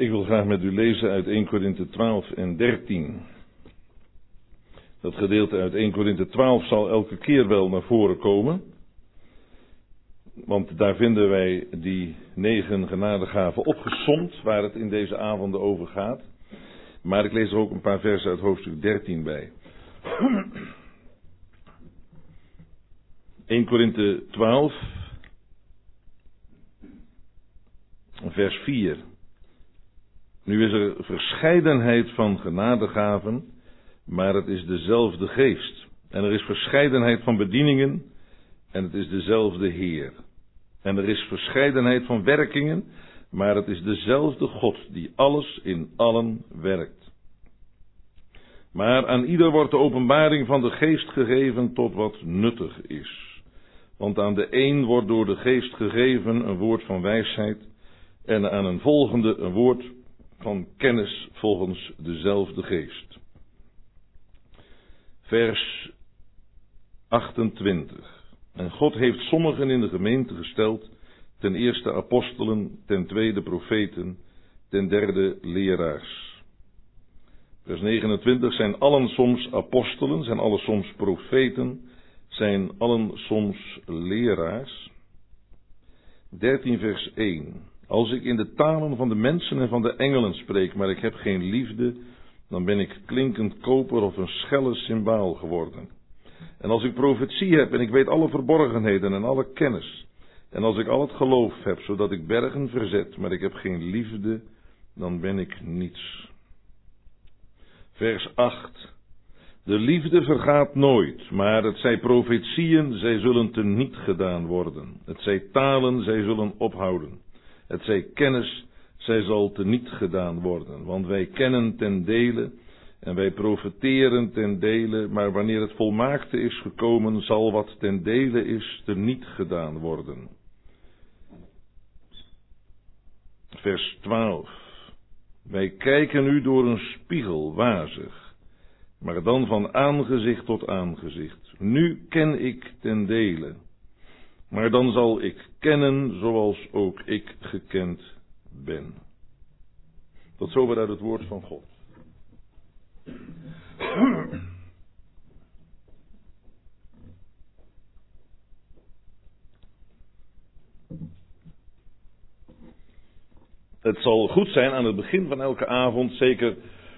Ik wil graag met u lezen uit 1 Korinthe 12 en 13. Dat gedeelte uit 1 Korinthe 12 zal elke keer wel naar voren komen. Want daar vinden wij die negen genadegaven opgesomd, waar het in deze avonden over gaat. Maar ik lees er ook een paar versen uit hoofdstuk 13 bij. 1 Korinthe 12, vers 4. Nu is er verscheidenheid van genadegaven, maar het is dezelfde geest. En er is verscheidenheid van bedieningen, en het is dezelfde Heer. En er is verscheidenheid van werkingen, maar het is dezelfde God die alles in allen werkt. Maar aan ieder wordt de openbaring van de geest gegeven tot wat nuttig is. Want aan de een wordt door de geest gegeven een woord van wijsheid, en aan een volgende een woord van kennis volgens dezelfde geest. Vers 28. En God heeft sommigen in de gemeente gesteld, ten eerste apostelen, ten tweede profeten, ten derde leraars. Vers 29 zijn allen soms apostelen, zijn allen soms profeten, zijn allen soms leraars. 13 vers 1. Als ik in de talen van de mensen en van de engelen spreek, maar ik heb geen liefde, dan ben ik klinkend koper of een schelle symbaal geworden. En als ik profetie heb en ik weet alle verborgenheden en alle kennis, en als ik al het geloof heb, zodat ik bergen verzet, maar ik heb geen liefde, dan ben ik niets. Vers 8. De liefde vergaat nooit, maar het zij profetieën, zij zullen teniet gedaan worden. Het zij talen, zij zullen ophouden. Het zij kennis, zij zal teniet gedaan worden. Want wij kennen ten dele en wij profeteren ten dele, maar wanneer het volmaakte is gekomen, zal wat ten dele is teniet gedaan worden. Vers 12. Wij kijken nu door een spiegel wazig, maar dan van aangezicht tot aangezicht. Nu ken ik ten dele, maar dan zal ik kennen zoals ook ik gekend ben. Tot zover uit het woord van God. Het zal goed zijn aan het begin van elke avond, zeker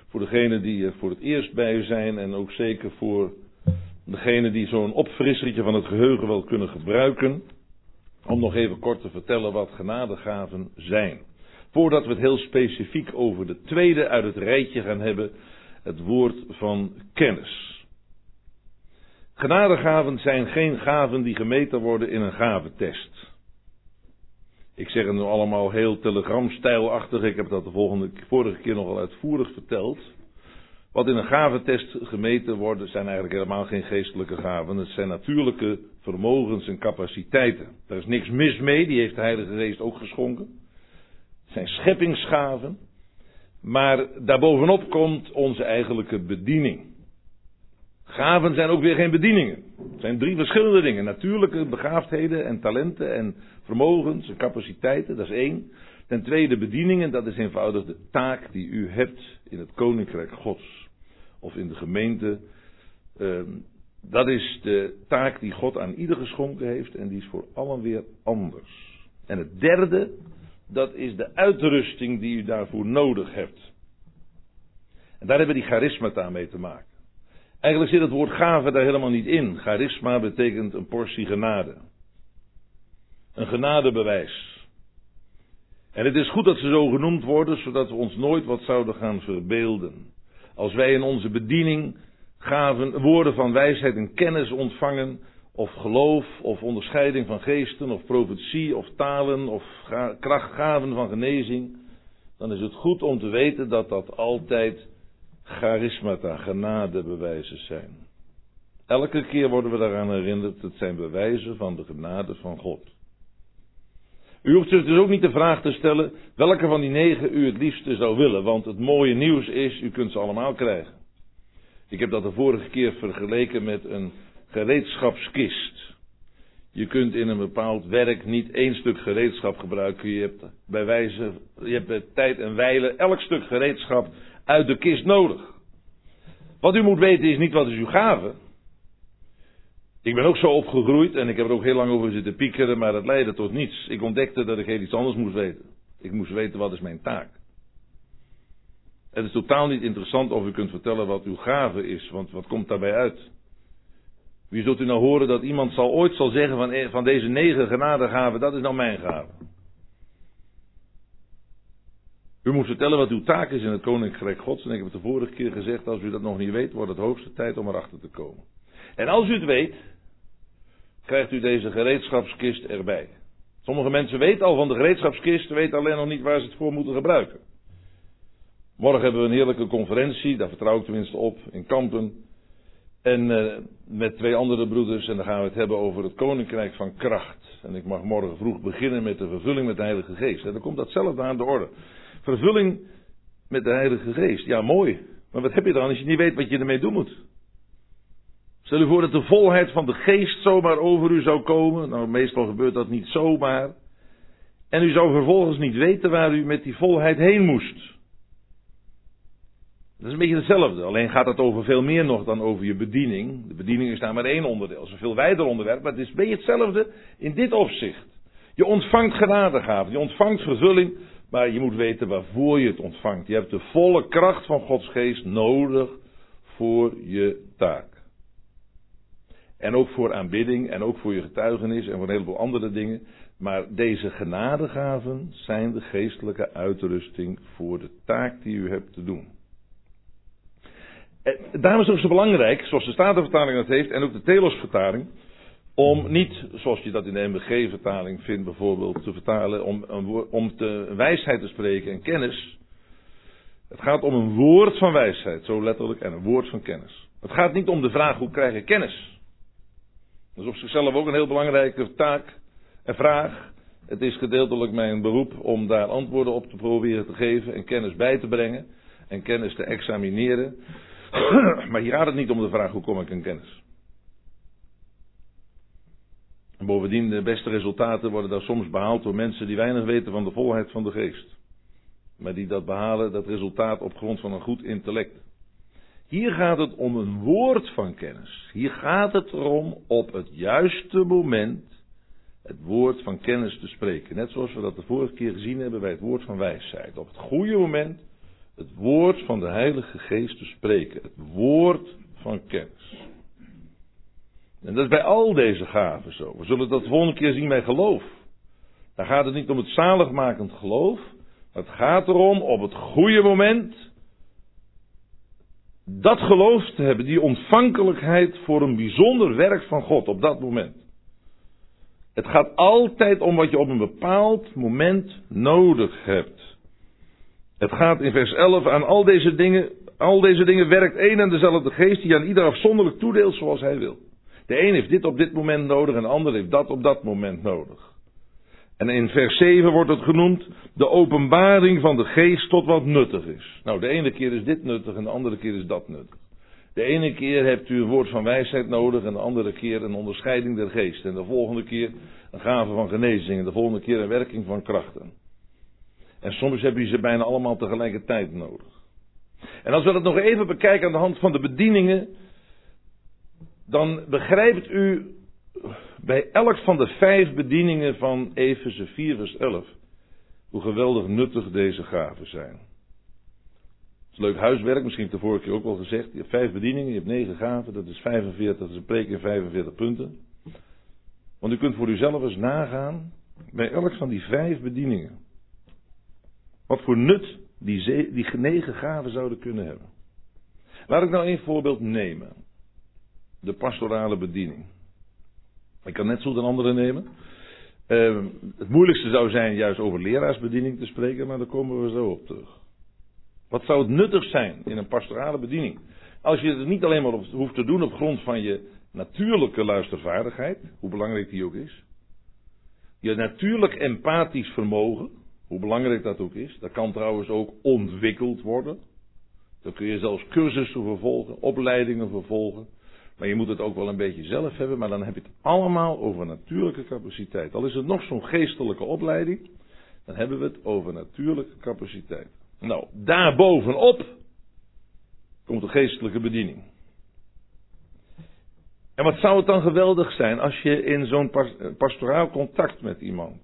voor degenen die er voor het eerst bij zijn en ook zeker voor degenen die zo'n opfrissertje van het geheugen wel kunnen gebruiken, om nog even kort te vertellen wat genadegaven zijn. Voordat we het heel specifiek over de tweede uit het rijtje gaan hebben, het woord van kennis. Genadegaven zijn geen gaven die gemeten worden in een gaventest. Ik zeg het nu allemaal heel telegramstijlachtig. Ik heb dat de volgende, vorige keer nogal uitvoerig verteld. Wat in een gaventest gemeten wordt, zijn eigenlijk helemaal geen geestelijke gaven. Het zijn natuurlijke vermogens en capaciteiten. Daar is niks mis mee, die heeft de Heilige Geest ook geschonken. Het zijn scheppingsgaven. Maar daarbovenop komt onze eigenlijke bediening. Gaven zijn ook weer geen bedieningen. Het zijn drie verschillende dingen. Natuurlijke begaafdheden en talenten en vermogens en capaciteiten, dat is één. Ten tweede bedieningen, dat is eenvoudig de taak die u hebt in het Koninkrijk Gods. Of in de gemeente. Ehm, dat is de taak die God aan ieder geschonken heeft en die is voor allen weer anders. En het derde, dat is de uitrusting die u daarvoor nodig hebt. En daar hebben die charismata mee te maken. Eigenlijk zit het woord gave daar helemaal niet in. Charisma betekent een portie genade. Een genadebewijs. En het is goed dat ze zo genoemd worden, zodat we ons nooit wat zouden gaan verbeelden. Als wij in onze bediening gaven, woorden van wijsheid en kennis ontvangen, of geloof, of onderscheiding van geesten, of profetie, of talen, of krachtgaven van genezing, dan is het goed om te weten dat dat altijd charismata, genadebewijzen zijn. Elke keer worden we daaraan herinnerd, het zijn bewijzen van de genade van God. U hoeft zich dus ook niet de vraag te stellen welke van die negen u het liefste zou willen, want het mooie nieuws is, u kunt ze allemaal krijgen. Ik heb dat de vorige keer vergeleken met een gereedschapskist. Je kunt in een bepaald werk niet één stuk gereedschap gebruiken. Je hebt bij wijze, je hebt bij tijd en wijle elk stuk gereedschap uit de kist nodig. Wat u moet weten is niet wat is uw gave. Ik ben ook zo opgegroeid en ik heb er ook heel lang over zitten piekeren, maar dat leidde tot niets. Ik ontdekte dat ik heel iets anders moest weten. Ik moest weten wat is mijn taak. Het is totaal niet interessant of u kunt vertellen wat uw gave is, want wat komt daarbij uit? Wie zult u nou horen dat iemand zal ooit zal zeggen van, eh, van deze negen genadegaven, dat is nou mijn gave. U moet vertellen wat uw taak is in het Koninkrijk Gods. En ik heb het de vorige keer gezegd, als u dat nog niet weet, wordt het hoogste tijd om erachter te komen. En als u het weet, krijgt u deze gereedschapskist erbij. Sommige mensen weten al van de gereedschapskist, weten alleen nog niet waar ze het voor moeten gebruiken. Morgen hebben we een heerlijke conferentie, daar vertrouw ik tenminste op, in Kampen. En uh, met twee andere broeders, en dan gaan we het hebben over het koninkrijk van kracht. En ik mag morgen vroeg beginnen met de vervulling met de Heilige Geest. En dan komt datzelfde aan de orde. Vervulling met de Heilige Geest. Ja, mooi. Maar wat heb je dan als je niet weet wat je ermee doen moet? Stel u voor dat de volheid van de geest zomaar over u zou komen. Nou, meestal gebeurt dat niet zomaar. En u zou vervolgens niet weten waar u met die volheid heen moest. Dat is een beetje hetzelfde. Alleen gaat het over veel meer nog dan over je bediening. De bediening is daar maar één onderdeel. Dat is een veel wijder onderwerp. Maar het is een beetje hetzelfde in dit opzicht. Je ontvangt genadegaven. Je ontvangt vervulling. Maar je moet weten waarvoor je het ontvangt. Je hebt de volle kracht van Gods geest nodig voor je taak. En ook voor aanbidding en ook voor je getuigenis en voor een heleboel andere dingen. Maar deze genadegaven zijn de geestelijke uitrusting voor de taak die u hebt te doen. En daarom is het ook zo belangrijk, zoals de Statenvertaling dat heeft en ook de Telos-vertaling, om niet, zoals je dat in de MBG-vertaling vindt bijvoorbeeld, te vertalen, om, om te, wijsheid te spreken en kennis. Het gaat om een woord van wijsheid, zo letterlijk, en een woord van kennis. Het gaat niet om de vraag hoe krijg ik kennis. Dat is op zichzelf ook een heel belangrijke taak en vraag. Het is gedeeltelijk mijn beroep om daar antwoorden op te proberen te geven en kennis bij te brengen en kennis te examineren. maar hier gaat het niet om de vraag hoe kom ik aan kennis. En bovendien, de beste resultaten worden daar soms behaald door mensen die weinig weten van de volheid van de geest. Maar die dat behalen, dat resultaat op grond van een goed intellect. Hier gaat het om een woord van kennis. Hier gaat het erom op het juiste moment het woord van kennis te spreken. Net zoals we dat de vorige keer gezien hebben bij het woord van wijsheid. Op het goede moment het woord van de Heilige Geest te spreken. Het woord van kennis. En dat is bij al deze gaven zo. We zullen dat de volgende keer zien bij geloof. Daar gaat het niet om het zaligmakend geloof. Het gaat erom op het goede moment dat geloof te hebben, die ontvankelijkheid voor een bijzonder werk van God op dat moment. Het gaat altijd om wat je op een bepaald moment nodig hebt. Het gaat in vers 11 aan al deze dingen. Al deze dingen werkt één en dezelfde geest die aan ieder afzonderlijk toedeelt zoals hij wil. De een heeft dit op dit moment nodig en de ander heeft dat op dat moment nodig. En in vers 7 wordt het genoemd de openbaring van de geest tot wat nuttig is. Nou, de ene keer is dit nuttig en de andere keer is dat nuttig. De ene keer hebt u een woord van wijsheid nodig en de andere keer een onderscheiding der geest. En de volgende keer een gave van genezing en de volgende keer een werking van krachten. En soms heb je ze bijna allemaal tegelijkertijd nodig. En als we dat nog even bekijken aan de hand van de bedieningen, dan begrijpt u bij elk van de vijf bedieningen van Efeze 4 vers 11 hoe geweldig nuttig deze gaven zijn. Het is leuk huiswerk, misschien heb ik de vorige keer ook al gezegd. Je hebt vijf bedieningen, je hebt negen gaven, dat is 45, dat is een preek in 45 punten. Want u kunt voor uzelf eens nagaan bij elk van die vijf bedieningen. Wat voor nut die, die negen gaven zouden kunnen hebben. Laat ik nou één voorbeeld nemen. De pastorale bediening. Ik kan net zo een andere nemen. Uh, het moeilijkste zou zijn juist over leraarsbediening te spreken, maar daar komen we zo op terug. Wat zou het nuttig zijn in een pastorale bediening? Als je het niet alleen maar hoeft te doen op grond van je natuurlijke luistervaardigheid, hoe belangrijk die ook is. Je natuurlijk empathisch vermogen, hoe belangrijk dat ook is. Dat kan trouwens ook ontwikkeld worden. Dan kun je zelfs cursussen vervolgen, opleidingen vervolgen. Maar je moet het ook wel een beetje zelf hebben, maar dan heb je het allemaal over natuurlijke capaciteit. Al is het nog zo'n geestelijke opleiding, dan hebben we het over natuurlijke capaciteit. Nou, daarbovenop komt de geestelijke bediening. En wat zou het dan geweldig zijn als je in zo'n pastoraal contact met iemand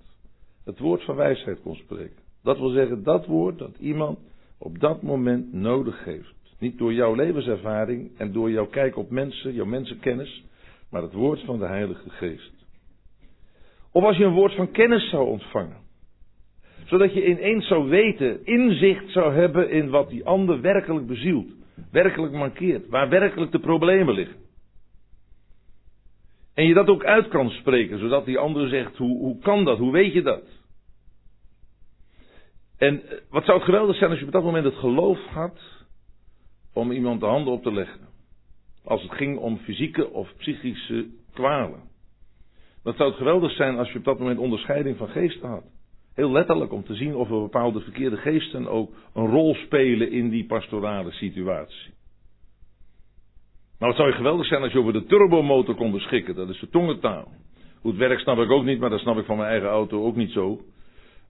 het woord van wijsheid kon spreken. Dat wil zeggen, dat woord dat iemand op dat moment nodig heeft. Niet door jouw levenservaring en door jouw kijk op mensen, jouw mensenkennis, maar het woord van de Heilige Geest. Of als je een woord van kennis zou ontvangen. Zodat je ineens zou weten, inzicht zou hebben in wat die ander werkelijk bezielt, werkelijk mankeert, waar werkelijk de problemen liggen. En je dat ook uit kan spreken, zodat die ander zegt, hoe, hoe kan dat, hoe weet je dat? En eh, wat zou het geweldig zijn als je op dat moment het geloof had om iemand de handen op te leggen. Als het ging om fysieke of psychische kwalen. Wat zou het geweldig zijn als je op dat moment onderscheiding van geesten had. Heel letterlijk om te zien of er bepaalde verkeerde geesten ook een rol spelen in die pastorale situatie. Maar wat zou je geweldig zijn als je over de turbomotor kon beschikken, dat is de tongentaal. Hoe het werkt snap ik ook niet, maar dat snap ik van mijn eigen auto ook niet zo.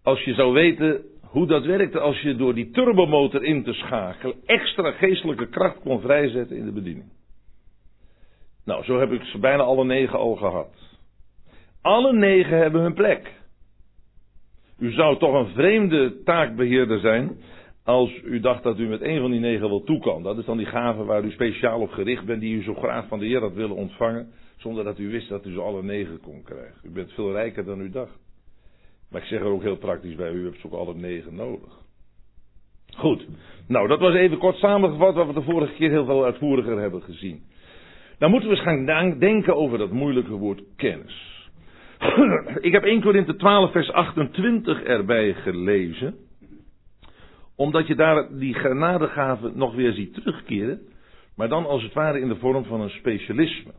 Als je zou weten hoe dat werkte als je door die turbomotor in te schakelen extra geestelijke kracht kon vrijzetten in de bediening. Nou, zo heb ik ze bijna alle negen al gehad. Alle negen hebben hun plek. U zou toch een vreemde taakbeheerder zijn als u dacht dat u met een van die negen wel toe kan. Dat is dan die gave waar u speciaal op gericht bent, die u zo graag van de Heer had willen ontvangen, zonder dat u wist dat u ze alle negen kon krijgen. U bent veel rijker dan u dacht. Maar ik zeg er ook heel praktisch bij, u hebt ze ook alle negen nodig. Goed, nou dat was even kort samengevat wat we de vorige keer heel veel uitvoeriger hebben gezien. Nou moeten we eens gaan denken over dat moeilijke woord kennis. ik heb 1 Korinthe 12 vers 28 erbij gelezen. Omdat je daar die genadegave nog weer ziet terugkeren. Maar dan als het ware in de vorm van een specialisme.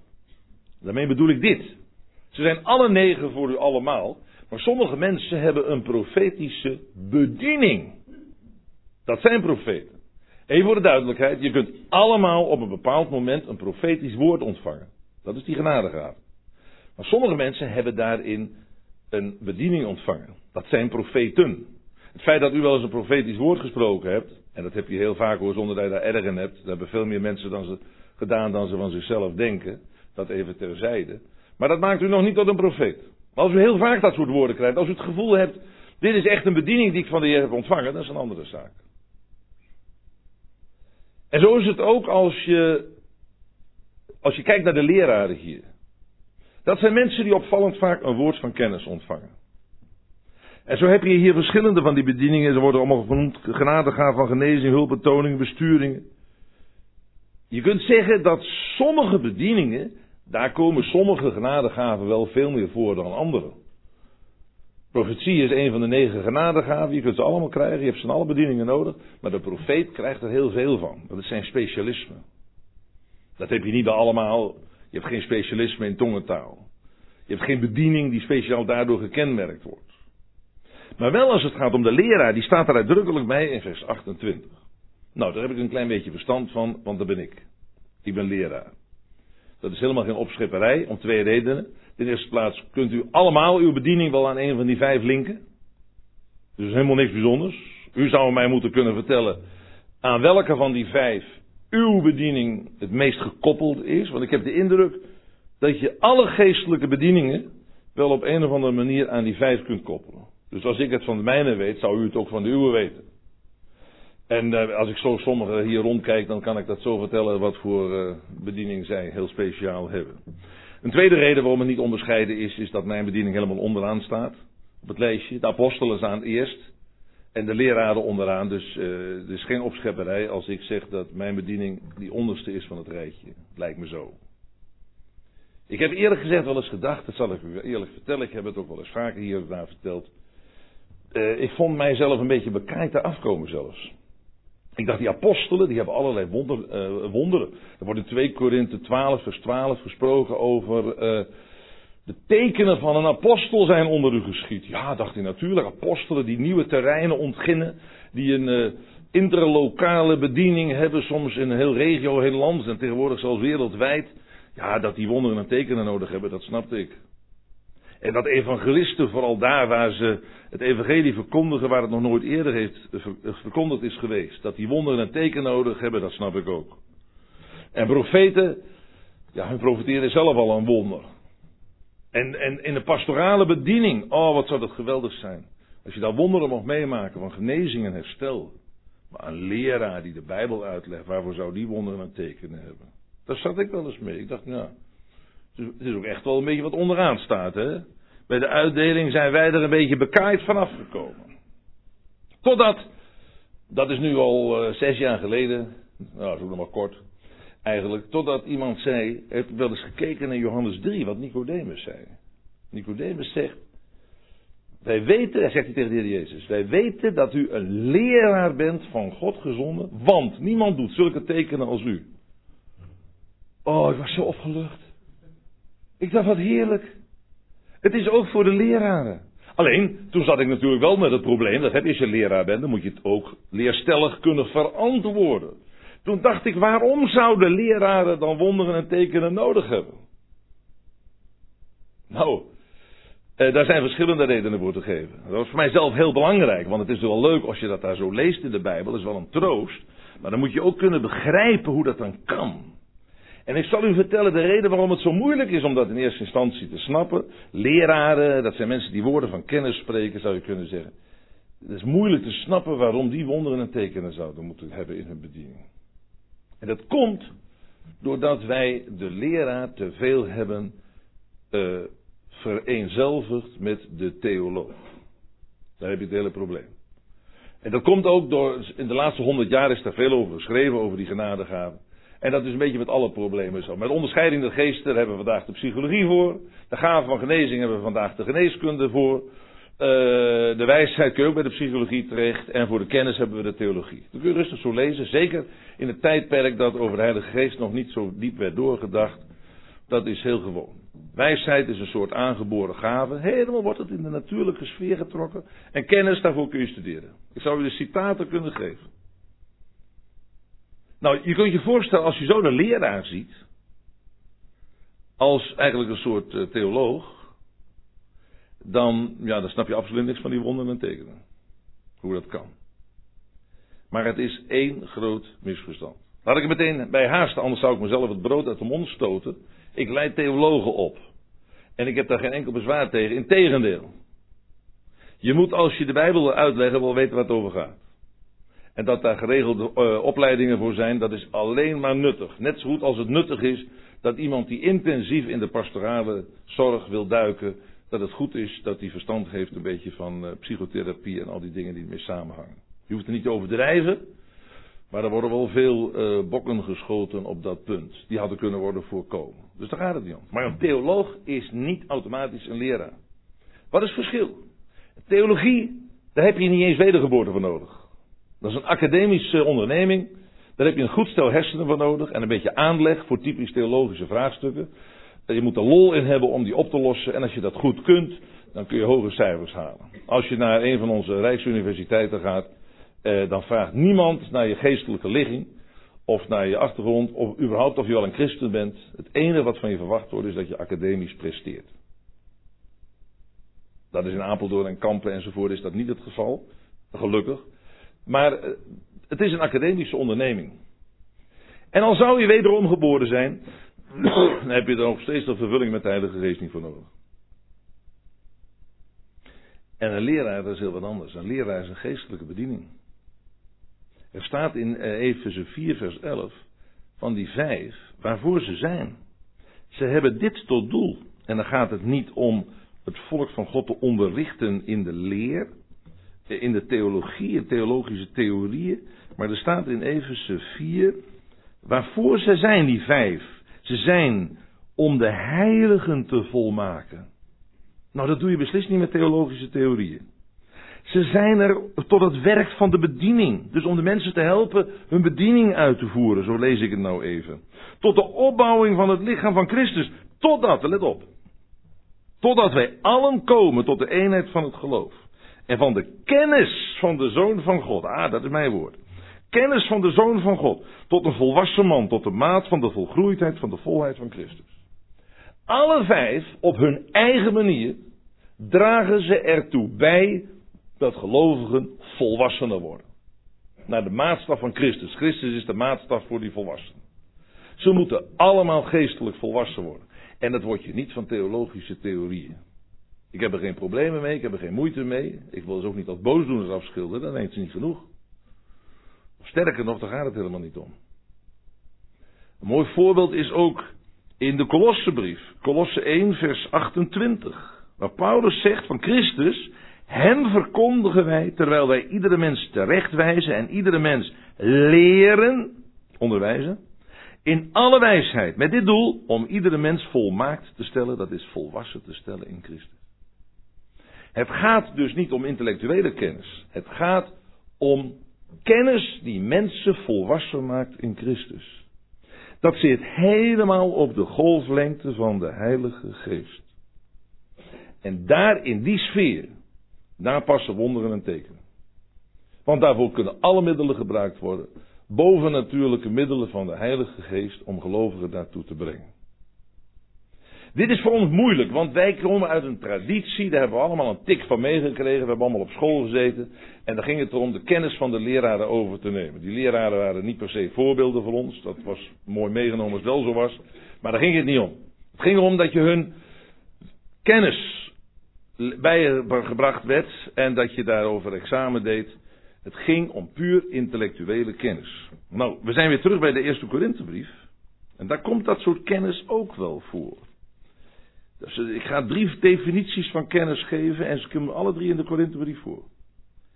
Daarmee bedoel ik dit. Ze zijn alle negen voor u allemaal. Maar sommige mensen hebben een profetische bediening. Dat zijn profeten. Even voor de duidelijkheid, je kunt allemaal op een bepaald moment een profetisch woord ontvangen. Dat is die genadegraad. Maar sommige mensen hebben daarin een bediening ontvangen. Dat zijn profeten. Het feit dat u wel eens een profetisch woord gesproken hebt, en dat heb je heel vaak hoor, zonder dat je daar erg in hebt, dat hebben veel meer mensen dan ze, gedaan dan ze van zichzelf denken, dat even terzijde. Maar dat maakt u nog niet tot een profeet. Maar als u heel vaak dat soort woorden krijgt, als u het gevoel hebt, dit is echt een bediening die ik van de Heer heb ontvangen, dat is een andere zaak. En zo is het ook als je, als je kijkt naar de leraren hier. Dat zijn mensen die opvallend vaak een woord van kennis ontvangen. En zo heb je hier verschillende van die bedieningen. Ze worden allemaal genoemd van genezing, hulpbetoning, besturingen. Je kunt zeggen dat sommige bedieningen daar komen sommige genadegaven wel veel meer voor dan andere. Profetie is een van de negen genadegaven. Je kunt ze allemaal krijgen. Je hebt ze in alle bedieningen nodig. Maar de profeet krijgt er heel veel van. Dat is zijn specialisme. Dat heb je niet allemaal. Je hebt geen specialisme in tongentaal. Je hebt geen bediening die speciaal daardoor gekenmerkt wordt. Maar wel als het gaat om de leraar, die staat er uitdrukkelijk bij in vers 28. Nou, daar heb ik een klein beetje verstand van, want dat ben ik. Ik ben leraar. Dat is helemaal geen opschipperij, om twee redenen. In de eerste plaats kunt u allemaal uw bediening wel aan een van die vijf linken. Dus helemaal niks bijzonders. U zou mij moeten kunnen vertellen aan welke van die vijf uw bediening het meest gekoppeld is. Want ik heb de indruk dat je alle geestelijke bedieningen wel op een of andere manier aan die vijf kunt koppelen. Dus als ik het van de mijne weet, zou u het ook van de uwe weten. En uh, als ik zo sommigen hier rondkijk, dan kan ik dat zo vertellen wat voor uh, bediening zij heel speciaal hebben. Een tweede reden waarom het niet onderscheiden is, is dat mijn bediening helemaal onderaan staat. Op het lijstje. De apostelen staan eerst. En de leraren onderaan. Dus er is geen opschepperij als ik zeg dat mijn bediening die onderste is van het rijtje. Lijkt me zo. Ik heb eerlijk gezegd wel eens gedacht, dat zal ik u eerlijk vertellen. Ik heb het ook wel eens vaker hier verteld. ik vond mijzelf een beetje bekaaid te afkomen zelfs. Ik dacht, die apostelen, die hebben allerlei wonder, uh, wonderen. Er wordt in 2 Korinthe 12, vers 12 gesproken over uh, de tekenen van een apostel zijn onder u geschied. Ja, dacht hij natuurlijk, apostelen die nieuwe terreinen ontginnen, die een uh, interlokale bediening hebben, soms in een heel regio, heel land en tegenwoordig zelfs wereldwijd. Ja, dat die wonderen en tekenen nodig hebben, dat snapte ik. En dat evangelisten, vooral daar waar ze het evangelie verkondigen, waar het nog nooit eerder heeft verkondigd is geweest, dat die wonderen en tekenen nodig hebben, dat snap ik ook. En profeten, ja, hun profeteren zelf al een wonder. En, en in de pastorale bediening, oh wat zou dat geweldig zijn. Als je daar wonderen mocht meemaken van genezing en herstel. Maar een leraar die de Bijbel uitlegt, waarvoor zou die wonderen en tekenen hebben? Daar zat ik wel eens mee. Ik dacht, nou, het is ook echt wel een beetje wat onderaan staat, hè. Bij de uitdeling zijn wij er een beetje bekaaid vanaf gekomen. Totdat, dat is nu al uh, zes jaar geleden, nou, ook nog maar kort, eigenlijk, totdat iemand zei, heeft wel eens gekeken naar Johannes 3, wat Nicodemus zei. Nicodemus zegt, wij weten, hij zegt hij tegen de Heer Jezus, wij weten dat u een leraar bent van God gezonden, want niemand doet zulke tekenen als u. Oh, ik was zo opgelucht. Ik dacht, wat heerlijk. Het is ook voor de leraren. Alleen, toen zat ik natuurlijk wel met het probleem, dat heb als je leraar bent, dan moet je het ook leerstellig kunnen verantwoorden. Toen dacht ik, waarom zouden leraren dan wonderen en tekenen nodig hebben? Nou, eh, daar zijn verschillende redenen voor te geven. Dat was voor mij zelf heel belangrijk, want het is wel leuk als je dat daar zo leest in de Bijbel, dat is wel een troost. Maar dan moet je ook kunnen begrijpen hoe dat dan kan. En ik zal u vertellen de reden waarom het zo moeilijk is om dat in eerste instantie te snappen. Leraren, dat zijn mensen die woorden van kennis spreken, zou je kunnen zeggen. Het is moeilijk te snappen waarom die wonderen en tekenen zouden moeten hebben in hun bediening. En dat komt doordat wij de leraar te veel hebben uh, vereenzelvigd met de theoloog. Daar heb je het hele probleem. En dat komt ook door, in de laatste honderd jaar is er veel over geschreven, over die genadegaven. En dat is een beetje met alle problemen zo. Met onderscheiding der geesten hebben we vandaag de psychologie voor. De gaven van genezing hebben we vandaag de geneeskunde voor. Uh, de wijsheid kun je ook bij de psychologie terecht. En voor de kennis hebben we de theologie. Dat kun je rustig zo lezen. Zeker in het tijdperk dat over de Heilige Geest nog niet zo diep werd doorgedacht. Dat is heel gewoon. Wijsheid is een soort aangeboren gave. Helemaal wordt het in de natuurlijke sfeer getrokken. En kennis, daarvoor kun je studeren. Ik zou u de citaten kunnen geven. Nou, je kunt je voorstellen als je zo een leraar ziet, als eigenlijk een soort uh, theoloog, dan, ja, dan snap je absoluut niks van die wonderen en tekenen. Hoe dat kan. Maar het is één groot misverstand. Laat ik er meteen bij haasten, anders zou ik mezelf het brood uit de mond stoten. Ik leid theologen op. En ik heb daar geen enkel bezwaar tegen. Integendeel. Je moet als je de Bijbel wil uitleggen wel weten waar het over gaat. En dat daar geregelde uh, opleidingen voor zijn, dat is alleen maar nuttig. Net zo goed als het nuttig is dat iemand die intensief in de pastorale zorg wil duiken, dat het goed is dat hij verstand heeft een beetje van uh, psychotherapie en al die dingen die ermee samenhangen. Je hoeft er niet te overdrijven, maar er worden wel veel uh, bokken geschoten op dat punt. Die hadden kunnen worden voorkomen. Dus daar gaat het niet om. Maar een theoloog is niet automatisch een leraar. Wat is het verschil? Theologie, daar heb je niet eens wedergeboorte voor nodig. Dat is een academische onderneming. Daar heb je een goed stel hersenen voor nodig en een beetje aanleg voor typisch theologische vraagstukken. Je moet er lol in hebben om die op te lossen en als je dat goed kunt, dan kun je hoge cijfers halen. Als je naar een van onze rijksuniversiteiten gaat, eh, dan vraagt niemand naar je geestelijke ligging of naar je achtergrond of überhaupt of je wel een christen bent. Het enige wat van je verwacht wordt is dat je academisch presteert. Dat is in Apeldoorn en Kampen enzovoort is dat niet het geval. Gelukkig. Maar eh, het is een academische onderneming. En al zou je wederom geboren zijn, dan heb je er nog steeds de vervulling met de Heilige Geest niet voor nodig. En een leraar is heel wat anders. Een leraar is een geestelijke bediening. Er staat in eh, Efeze 4, vers 11 van die vijf waarvoor ze zijn. Ze hebben dit tot doel. En dan gaat het niet om het volk van God te onderrichten in de leer, in de theologie, theologische theorieën. Maar er staat in Efeze 4, waarvoor ze zijn die vijf. Ze zijn om de heiligen te volmaken. Nou, dat doe je beslist niet met theologische theorieën. Ze zijn er tot het werk van de bediening. Dus om de mensen te helpen hun bediening uit te voeren. Zo lees ik het nou even. Tot de opbouwing van het lichaam van Christus. Totdat, let op. Totdat wij allen komen tot de eenheid van het geloof. En van de kennis van de Zoon van God. Ah, dat is mijn woord. Kennis van de Zoon van God. Tot een volwassen man. Tot de maat van de volgroeidheid van de volheid van Christus. alle vijf op hun eigen manier dragen ze ertoe bij dat gelovigen volwassener worden. Naar de maatstaf van Christus. Christus is de maatstaf voor die volwassenen. Ze moeten allemaal geestelijk volwassen worden. En dat wordt je niet van theologische theorieën. Ik heb er geen problemen mee, ik heb er geen moeite mee. Ik wil ze ook niet als boosdoeners afschilderen, dan neemt ze niet genoeg. Sterker nog, daar gaat het helemaal niet om. Een mooi voorbeeld is ook in de Kolossenbrief, Kolosse 1, vers 28. Waar Paulus zegt van Christus, hem verkondigen wij terwijl wij iedere mens terechtwijzen en iedere mens leren, onderwijzen, in alle wijsheid. Met dit doel om iedere mens volmaakt te stellen, dat is volwassen te stellen in Christus. Het gaat dus niet om intellectuele kennis. Het gaat om kennis die mensen volwassen maakt in Christus. Dat zit helemaal op de golflengte van de Heilige Geest. En daar in die sfeer, daar passen wonderen en tekenen. Want daarvoor kunnen alle middelen gebruikt worden, bovennatuurlijke middelen van de Heilige Geest om gelovigen daartoe te brengen. Dit is voor ons moeilijk, want wij komen uit een traditie, daar hebben we allemaal een tik van meegekregen. We hebben allemaal op school gezeten. En dan ging het erom de kennis van de leraren over te nemen. Die leraren waren niet per se voorbeelden voor ons. Dat was mooi meegenomen als het wel zo was. Maar daar ging het niet om. Het ging erom dat je hun kennis bijgebracht werd en dat je daarover examen deed. Het ging om puur intellectuele kennis. Nou, we zijn weer terug bij de eerste Korinthebrief. En daar komt dat soort kennis ook wel voor. Dus ik ga drie definities van kennis geven en ze komen alle drie in de Korinthebrief voor.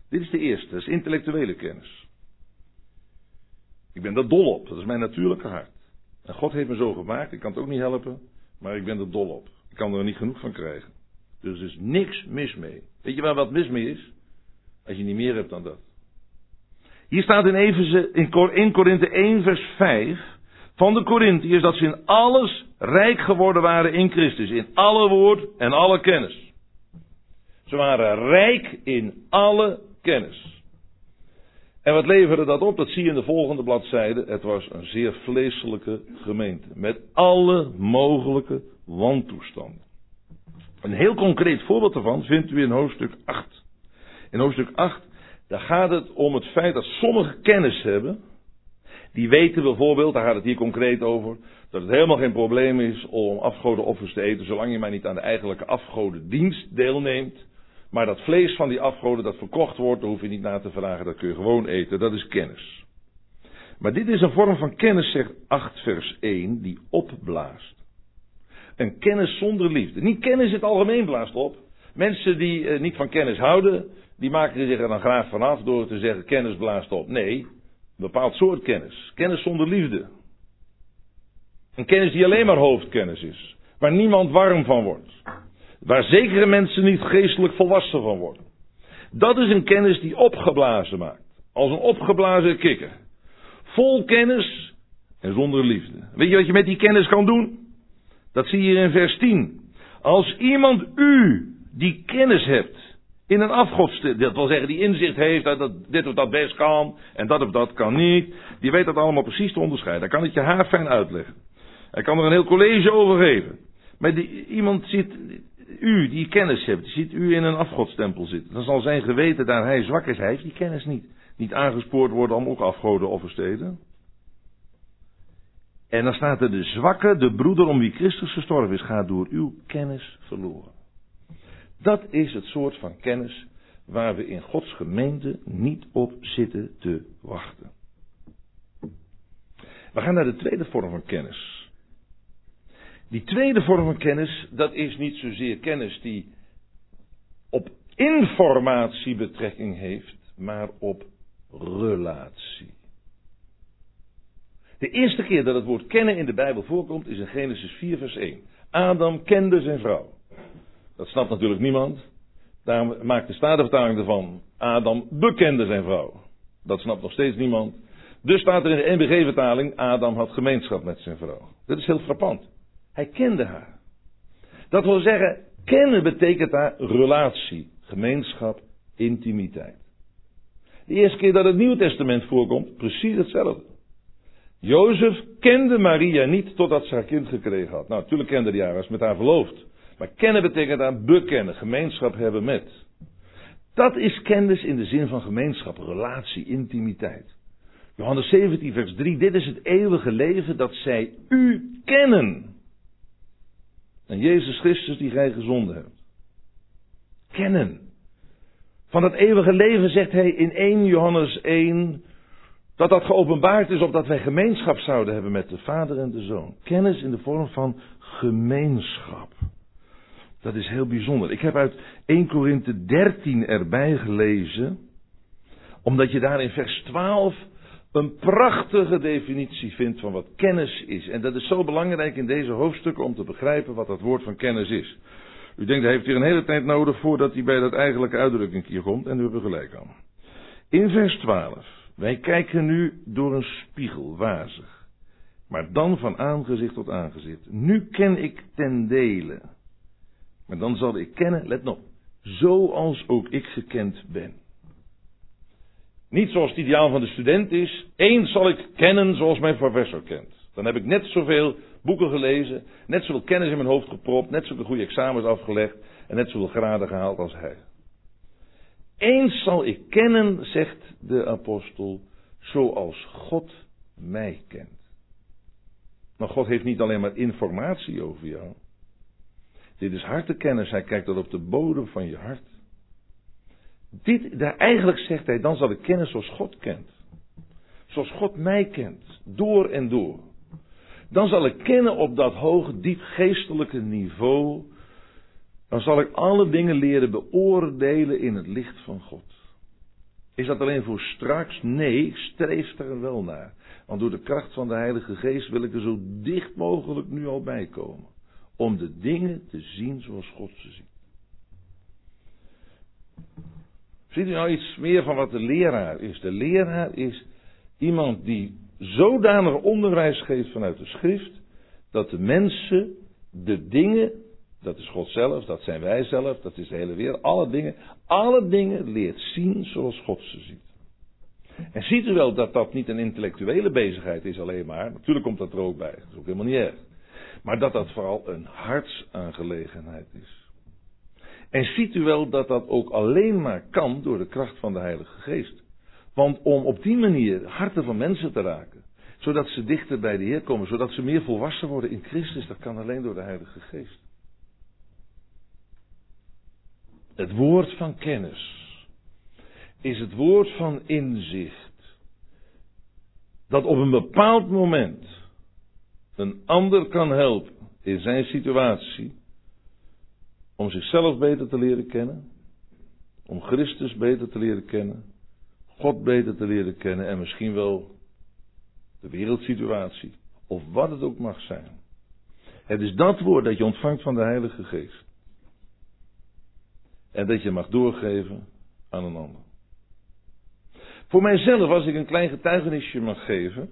Dit is de eerste, dat is intellectuele kennis. Ik ben daar dol op, dat is mijn natuurlijke hart. En God heeft me zo gemaakt, ik kan het ook niet helpen, maar ik ben er dol op. Ik kan er niet genoeg van krijgen. Dus er is niks mis mee. Weet je waar wat mis mee is? Als je niet meer hebt dan dat. Hier staat in, Efeze, in Korinthe 1 vers 5 van de Corinthiërs dat ze in alles rijk geworden waren in Christus. In alle woord en alle kennis. Ze waren rijk in alle kennis. En wat leverde dat op? Dat zie je in de volgende bladzijde. Het was een zeer vleeselijke gemeente. Met alle mogelijke wantoestanden. Een heel concreet voorbeeld daarvan vindt u in hoofdstuk 8. In hoofdstuk 8, daar gaat het om het feit dat sommigen kennis hebben die weten bijvoorbeeld, daar gaat het hier concreet over, dat het helemaal geen probleem is om afgodenoffers te eten, zolang je maar niet aan de eigenlijke afgodendienst deelneemt. Maar dat vlees van die afgoden dat verkocht wordt, daar hoef je niet naar te vragen, dat kun je gewoon eten, dat is kennis. Maar dit is een vorm van kennis, zegt 8 vers 1, die opblaast. Een kennis zonder liefde. Niet kennis in het algemeen blaast op. Mensen die eh, niet van kennis houden, die maken zich er dan graag vanaf door te zeggen kennis blaast op. Nee, een bepaald soort kennis. Kennis zonder liefde. Een kennis die alleen maar hoofdkennis is. Waar niemand warm van wordt. Waar zekere mensen niet geestelijk volwassen van worden. Dat is een kennis die opgeblazen maakt. Als een opgeblazen kikker. Vol kennis en zonder liefde. Weet je wat je met die kennis kan doen? Dat zie je in vers 10. Als iemand u die kennis hebt in een afgodsdienst. Dat wil zeggen, die inzicht heeft dat, dat dit of dat best kan en dat of dat kan niet. Die weet dat allemaal precies te onderscheiden. Hij kan het je haar fijn uitleggen. Hij kan er een heel college over geven. Maar die, iemand ziet, u die kennis hebt, ziet u in een afgodstempel zitten. Dan zal zijn geweten daar hij zwak is. Hij heeft die kennis niet. Niet aangespoord worden om ook afgoden offersteden. En dan staat er de zwakke, de broeder om wie Christus gestorven is, gaat door uw kennis verloren. Dat is het soort van kennis waar we in Gods gemeente niet op zitten te wachten. We gaan naar de tweede vorm van kennis. Die tweede vorm van kennis, dat is niet zozeer kennis die op informatie betrekking heeft, maar op relatie. De eerste keer dat het woord kennen in de Bijbel voorkomt is in Genesis 4, vers 1. Adam kende zijn vrouw. Dat snapt natuurlijk niemand. Daarom maakt de Statenvertaling ervan. Adam bekende zijn vrouw. Dat snapt nog steeds niemand. Dus staat er in de NBG-vertaling, Adam had gemeenschap met zijn vrouw. Dat is heel frappant. Hij kende haar. Dat wil zeggen, kennen betekent daar relatie, gemeenschap, intimiteit. De eerste keer dat het Nieuwe Testament voorkomt, precies hetzelfde. Jozef kende Maria niet totdat ze haar kind gekregen had. Nou, natuurlijk kende hij haar, was met haar verloofd. Maar kennen betekent aan bekennen, gemeenschap hebben met. Dat is kennis in de zin van gemeenschap, relatie, intimiteit. Johannes 17, vers 3. Dit is het eeuwige leven dat zij u kennen. En Jezus Christus die gij gezonden hebt. Kennen. Van dat eeuwige leven zegt hij in 1 Johannes 1 dat dat geopenbaard is opdat wij gemeenschap zouden hebben met de Vader en de Zoon. Kennis in de vorm van gemeenschap. Dat is heel bijzonder. Ik heb uit 1 Korinthe 13 erbij gelezen, omdat je daar in vers 12 een prachtige definitie vindt van wat kennis is. En dat is zo belangrijk in deze hoofdstukken om te begrijpen wat dat woord van kennis is. U denkt, hij heeft hier een hele tijd nodig voordat hij bij dat eigenlijke uitdrukking hier komt, en u hebt er gelijk aan. In vers 12, wij kijken nu door een spiegel, wazig, maar dan van aangezicht tot aangezicht. Nu ken ik ten dele, dan zal ik kennen, let op, zoals ook ik gekend ben. Niet zoals het ideaal van de student is. Eens zal ik kennen zoals mijn professor kent. Dan heb ik net zoveel boeken gelezen, net zoveel kennis in mijn hoofd gepropt, net zoveel goede examens afgelegd en net zoveel graden gehaald als hij. Eens zal ik kennen, zegt de apostel, zoals God mij kent. Maar God heeft niet alleen maar informatie over jou. Dit is hartekennis. Hij kijkt tot op de bodem van je hart. Dit, daar eigenlijk zegt hij, dan zal ik kennen zoals God kent. Zoals God mij kent, door en door. Dan zal ik kennen op dat hoge, diep geestelijke niveau. Dan zal ik alle dingen leren beoordelen in het licht van God. Is dat alleen voor straks? Nee, streef er wel naar. Want door de kracht van de Heilige Geest wil ik er zo dicht mogelijk nu al bij komen. Om de dingen te zien zoals God ze ziet. Ziet u nou iets meer van wat de leraar is? De leraar is iemand die zodanig onderwijs geeft vanuit de schrift, dat de mensen de dingen, dat is God zelf, dat zijn wij zelf, dat is de hele wereld, alle dingen, alle dingen leert zien zoals God ze ziet. En ziet u wel dat dat niet een intellectuele bezigheid is alleen maar, natuurlijk komt dat er ook bij, dat is ook helemaal niet erg. Maar dat dat vooral een hartsaangelegenheid is. En ziet u wel dat dat ook alleen maar kan door de kracht van de Heilige Geest. Want om op die manier harten van mensen te raken, zodat ze dichter bij de Heer komen, zodat ze meer volwassen worden in Christus, dat kan alleen door de Heilige Geest. Het woord van kennis is het woord van inzicht. Dat op een bepaald moment een ander kan helpen in zijn situatie om zichzelf beter te leren kennen. Om Christus beter te leren kennen. God beter te leren kennen. En misschien wel de wereldsituatie. Of wat het ook mag zijn. Het is dat woord dat je ontvangt van de Heilige Geest. En dat je mag doorgeven aan een ander. Voor mijzelf, als ik een klein getuigenisje mag geven,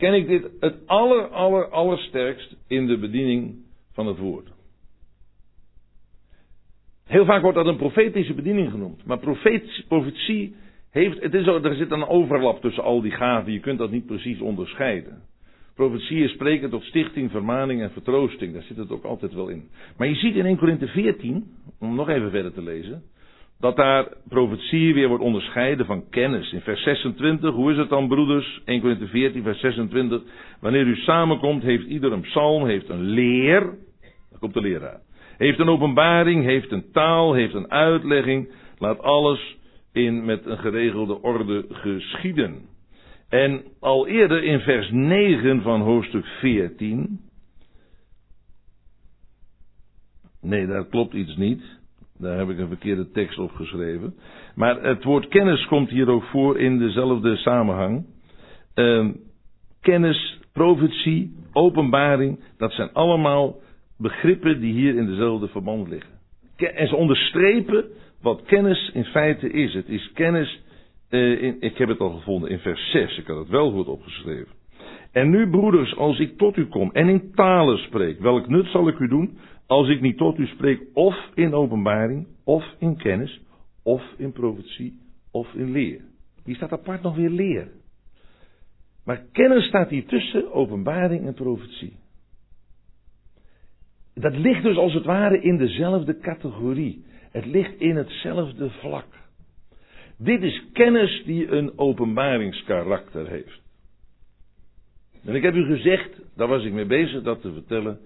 ken ik dit het aller, aller, allersterkst in de bediening van het woord. Heel vaak wordt dat een profetische bediening genoemd. Maar profetie heeft, het is, er zit een overlap tussen al die gaven. Je kunt dat niet precies onderscheiden. Profetieën spreken tot stichting, vermaning en vertroosting. Daar zit het ook altijd wel in. Maar je ziet in 1 Korinthe 14, om nog even verder te lezen, dat daar profetie weer wordt onderscheiden van kennis. In vers 26, hoe is het dan broeders? 1 Korinthe 14, vers 26. Wanneer u samenkomt, heeft ieder een psalm, heeft een leer. Daar komt de leraar. Heeft een openbaring, heeft een taal, heeft een uitlegging. Laat alles in met een geregelde orde geschieden. En al eerder in vers 9 van hoofdstuk 14. Nee, daar klopt iets niet. Daar heb ik een verkeerde tekst opgeschreven. Maar het woord kennis komt hier ook voor in dezelfde samenhang. Uh, kennis, profetie, openbaring, dat zijn allemaal begrippen die hier in dezelfde verband liggen. En ze onderstrepen wat kennis in feite is. Het is kennis, eh, ik heb het al gevonden in vers 6, ik had het wel goed opgeschreven. En nu, broeders, als ik tot u kom en in talen spreek, welk nut zal ik u doen als ik niet tot u spreek, of in openbaring, of in kennis, of in profetie, of in leer? Hier staat apart nog weer leer. Maar kennis staat hier tussen openbaring en profetie. Dat ligt dus als het ware in dezelfde categorie. Het ligt in hetzelfde vlak. Dit is kennis die een openbaringskarakter heeft. En ik heb u gezegd, daar was ik mee bezig dat te vertellen,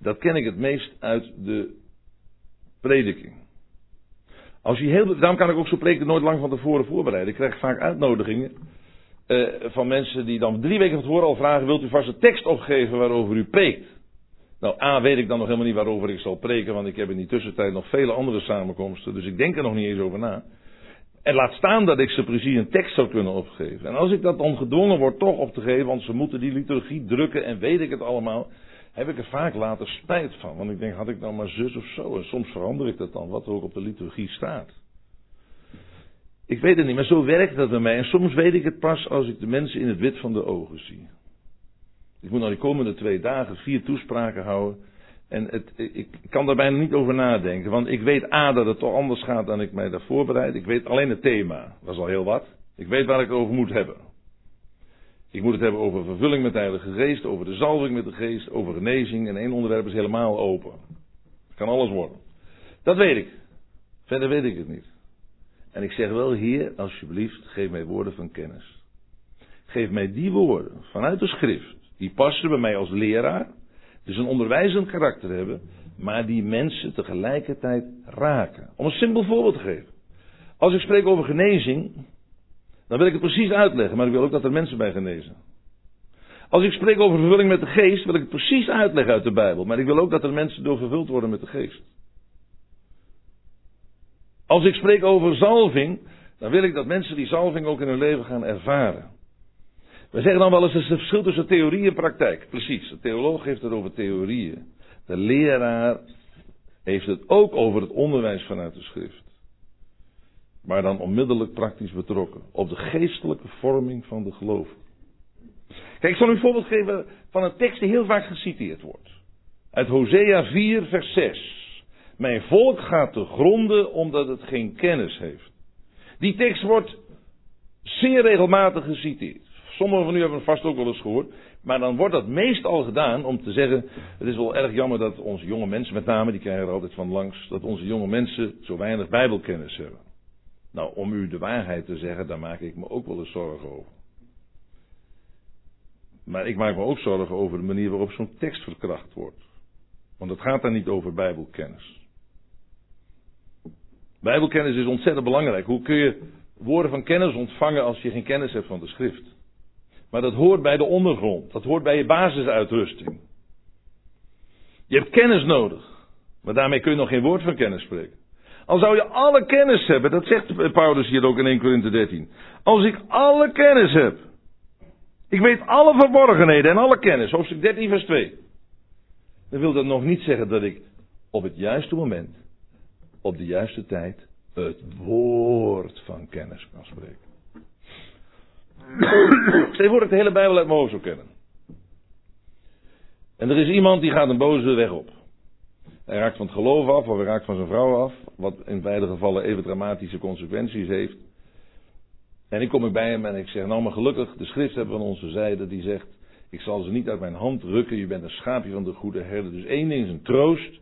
dat ken ik het meest uit de prediking. Als je heel, daarom kan ik ook zo preken nooit lang van tevoren voorbereiden. Ik krijg vaak uitnodigingen uh, van mensen die dan drie weken van tevoren al vragen: wilt u vast een tekst opgeven waarover u preekt? Nou, A, weet ik dan nog helemaal niet waarover ik zal preken, want ik heb in die tussentijd nog vele andere samenkomsten, dus ik denk er nog niet eens over na. En laat staan dat ik ze precies een tekst zou kunnen opgeven. En als ik dat dan gedwongen word toch op te geven, want ze moeten die liturgie drukken en weet ik het allemaal, heb ik er vaak later spijt van. Want ik denk, had ik nou maar zus of zo. En soms verander ik dat dan, wat er ook op de liturgie staat. Ik weet het niet, maar zo werkt dat bij mij. En soms weet ik het pas als ik de mensen in het wit van de ogen zie. Ik moet nou die komende twee dagen vier toespraken houden. En het, ik kan daar bijna niet over nadenken. Want ik weet A dat het toch anders gaat dan ik mij daar voorbereid. Ik weet alleen het thema. Dat is al heel wat. Ik weet waar ik het over moet hebben. Ik moet het hebben over vervulling met de Heilige Geest, over de zalving met de Geest, over genezing. En één onderwerp is helemaal open. Het kan alles worden. Dat weet ik. Verder weet ik het niet. En ik zeg wel, Heer, alsjeblieft, geef mij woorden van kennis. Geef mij die woorden vanuit de schrift. Die passen bij mij als leraar. Dus een onderwijzend karakter hebben. Maar die mensen tegelijkertijd raken. Om een simpel voorbeeld te geven. Als ik spreek over genezing. Dan wil ik het precies uitleggen. Maar ik wil ook dat er mensen bij genezen. Als ik spreek over vervulling met de geest. Wil ik het precies uitleggen uit de Bijbel. Maar ik wil ook dat er mensen door vervuld worden met de geest. Als ik spreek over zalving, dan wil ik dat mensen die zalving ook in hun leven gaan ervaren. We zeggen dan wel eens, het is het verschil tussen theorie en praktijk. Precies, de theoloog heeft het over theorieën. De leraar heeft het ook over het onderwijs vanuit de schrift. Maar dan onmiddellijk praktisch betrokken. Op de geestelijke vorming van de geloof. Kijk, ik zal u een voorbeeld geven van een tekst die heel vaak geciteerd wordt. Uit Hosea 4, vers 6. Mijn volk gaat te gronden omdat het geen kennis heeft. Die tekst wordt zeer regelmatig geciteerd. Sommigen van u hebben het vast ook wel eens gehoord. Maar dan wordt dat meestal gedaan om te zeggen. Het is wel erg jammer dat onze jonge mensen, met name, die krijgen er altijd van langs. Dat onze jonge mensen zo weinig Bijbelkennis hebben. Nou, om u de waarheid te zeggen, daar maak ik me ook wel eens zorgen over. Maar ik maak me ook zorgen over de manier waarop zo'n tekst verkracht wordt. Want het gaat daar niet over Bijbelkennis. Bijbelkennis is ontzettend belangrijk. Hoe kun je woorden van kennis ontvangen als je geen kennis hebt van de schrift? Maar dat hoort bij de ondergrond. Dat hoort bij je basisuitrusting. Je hebt kennis nodig. Maar daarmee kun je nog geen woord van kennis spreken. Al zou je alle kennis hebben, dat zegt Paulus hier ook in 1 Corinthië 13. Als ik alle kennis heb. Ik weet alle verborgenheden en alle kennis, hoofdstuk 13 vers 2. Dan wil dat nog niet zeggen dat ik op het juiste moment op de juiste tijd het woord van kennis kan spreken. Stel voor ik de hele Bijbel uit mijn zou kennen. En er is iemand die gaat een boze weg op. Hij raakt van het geloof af, of hij raakt van zijn vrouw af, wat in beide gevallen even dramatische consequenties heeft. En ik kom bij hem en ik zeg, nou maar gelukkig, de schrift hebben van onze zijde, die zegt, ik zal ze niet uit mijn hand rukken, je bent een schaapje van de goede herder. Dus één ding is een troost,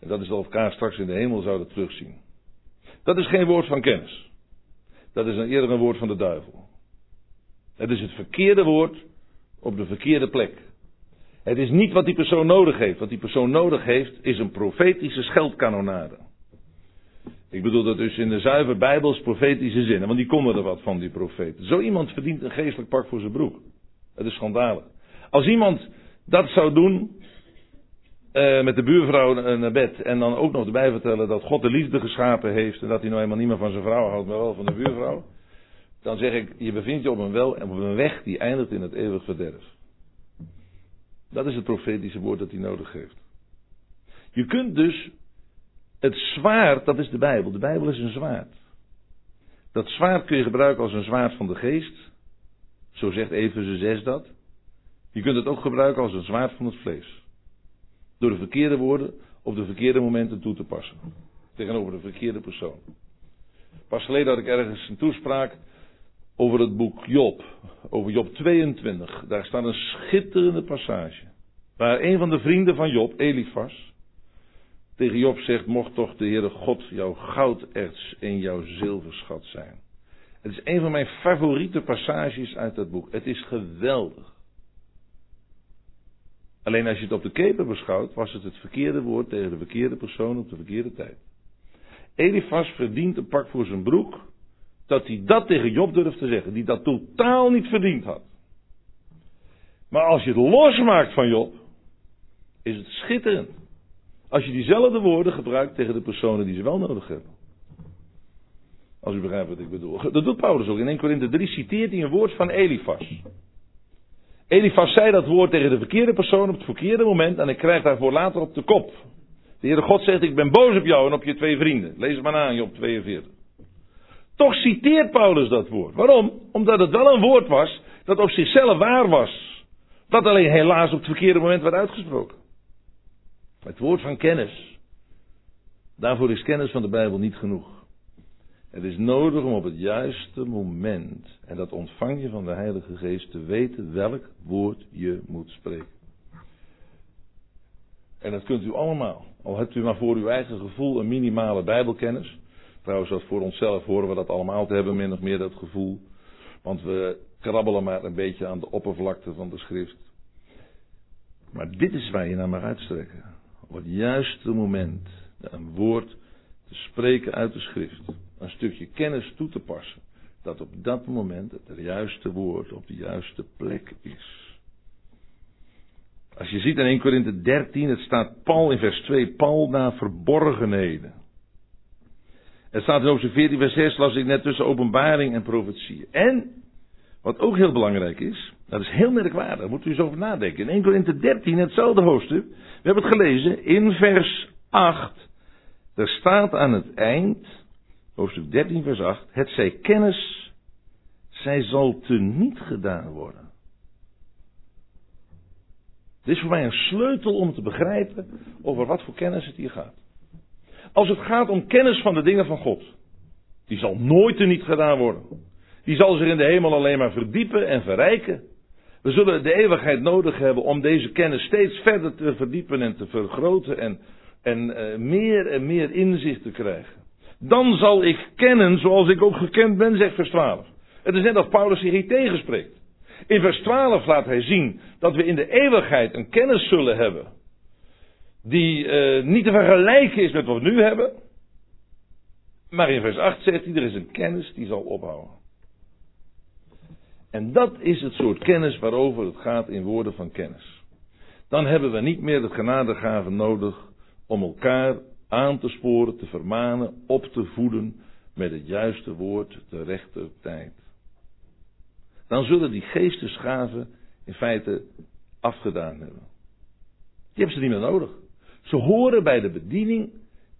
en dat is dat elkaar straks in de hemel zouden terugzien. Dat is geen woord van kennis. Dat is een eerder een woord van de duivel. Het is het verkeerde woord op de verkeerde plek. Het is niet wat die persoon nodig heeft. Wat die persoon nodig heeft is een profetische scheldkanonade. Ik bedoel dat dus in de zuiver Bijbels profetische zinnen, want die konden er wat van, die profeten. Zo iemand verdient een geestelijk pak voor zijn broek. Het is schandalig. Als iemand dat zou doen, uh, met de buurvrouw naar bed. En dan ook nog erbij vertellen dat God de liefde geschapen heeft. En dat hij nou helemaal niet meer van zijn vrouw houdt, maar wel van de buurvrouw. Dan zeg ik, je bevindt je op een, wel, op een weg die eindigt in het eeuwig verderf. Dat is het profetische woord dat hij nodig heeft. Je kunt dus het zwaard, dat is de Bijbel. De Bijbel is een zwaard. Dat zwaard kun je gebruiken als een zwaard van de geest. Zo zegt Efeze 6 dat. Je kunt het ook gebruiken als een zwaard van het vlees. Door de verkeerde woorden op de verkeerde momenten toe te passen. Tegenover de verkeerde persoon. Pas geleden had ik ergens een toespraak over het boek Job, over Job 22. Daar staat een schitterende passage. Waar een van de vrienden van Job, Elifas, tegen Job zegt: Mocht toch de Heere God jouw gouderts en jouw zilverschat zijn. Het is een van mijn favoriete passages uit dat boek. Het is geweldig. Alleen als je het op de keper beschouwt, was het het verkeerde woord tegen de verkeerde persoon op de verkeerde tijd. Elifas verdient een pak voor zijn broek, dat hij dat tegen Job durft te zeggen, die dat totaal niet verdiend had. Maar als je het losmaakt van Job, is het schitterend. Als je diezelfde woorden gebruikt tegen de personen die ze wel nodig hebben. Als u begrijpt wat ik bedoel. Dat doet Paulus ook. In 1 Korinthe 3 citeert hij een woord van Elifas. Elifas zei dat woord tegen de verkeerde persoon op het verkeerde moment en ik krijg daarvoor later op de kop. De Heere God zegt, ik ben boos op jou en op je twee vrienden. Lees het maar na Job 42. Toch citeert Paulus dat woord. Waarom? Omdat het wel een woord was dat op zichzelf waar was. Dat alleen helaas op het verkeerde moment werd uitgesproken. Het woord van kennis. Daarvoor is kennis van de Bijbel niet genoeg. Het is nodig om op het juiste moment, en dat ontvang je van de Heilige Geest, te weten welk woord je moet spreken. En dat kunt u allemaal. Al hebt u maar voor uw eigen gevoel een minimale Bijbelkennis. Trouwens, dat voor onszelf horen we dat allemaal te hebben, min of meer dat gevoel. Want we krabbelen maar een beetje aan de oppervlakte van de schrift. Maar dit is waar je naar mag uitstrekken. Op het juiste moment een woord te spreken uit de schrift een stukje kennis toe te passen. Dat op dat moment het juiste woord op de juiste plek is. Als je ziet in 1 Korinthe 13, het staat Paul in vers 2, Paul naar verborgenheden. Het staat in hoofdstuk 14, vers 6, las ik net tussen openbaring en profetie. En, wat ook heel belangrijk is, dat is heel merkwaardig, daar moet u eens over nadenken. In 1 Korinthe 13, hetzelfde hoofdstuk, we hebben het gelezen, in vers 8, er staat aan het eind, hoofdstuk 13, vers 8. Het zij kennis, zij zal te niet gedaan worden. Dit is voor mij een sleutel om te begrijpen over wat voor kennis het hier gaat. Als het gaat om kennis van de dingen van God, die zal nooit te niet gedaan worden. Die zal zich in de hemel alleen maar verdiepen en verrijken. We zullen de eeuwigheid nodig hebben om deze kennis steeds verder te verdiepen en te vergroten en, en uh, meer en meer inzicht te krijgen. Dan zal ik kennen zoals ik ook gekend ben, zegt vers 12. Het is net als Paulus zich hier tegenspreekt. In vers 12 laat hij zien dat we in de eeuwigheid een kennis zullen hebben. Die uh, niet te vergelijken is met wat we nu hebben. Maar in vers 8 zegt hij, er is een kennis die zal ophouden. En dat is het soort kennis waarover het gaat in woorden van kennis. Dan hebben we niet meer de genadegaven nodig om elkaar aan te sporen, te vermanen, op te voeden met het juiste woord, de rechte tijd. Dan zullen die geestesgaven in feite afgedaan hebben. Die hebben ze niet meer nodig. Ze horen bij de bediening,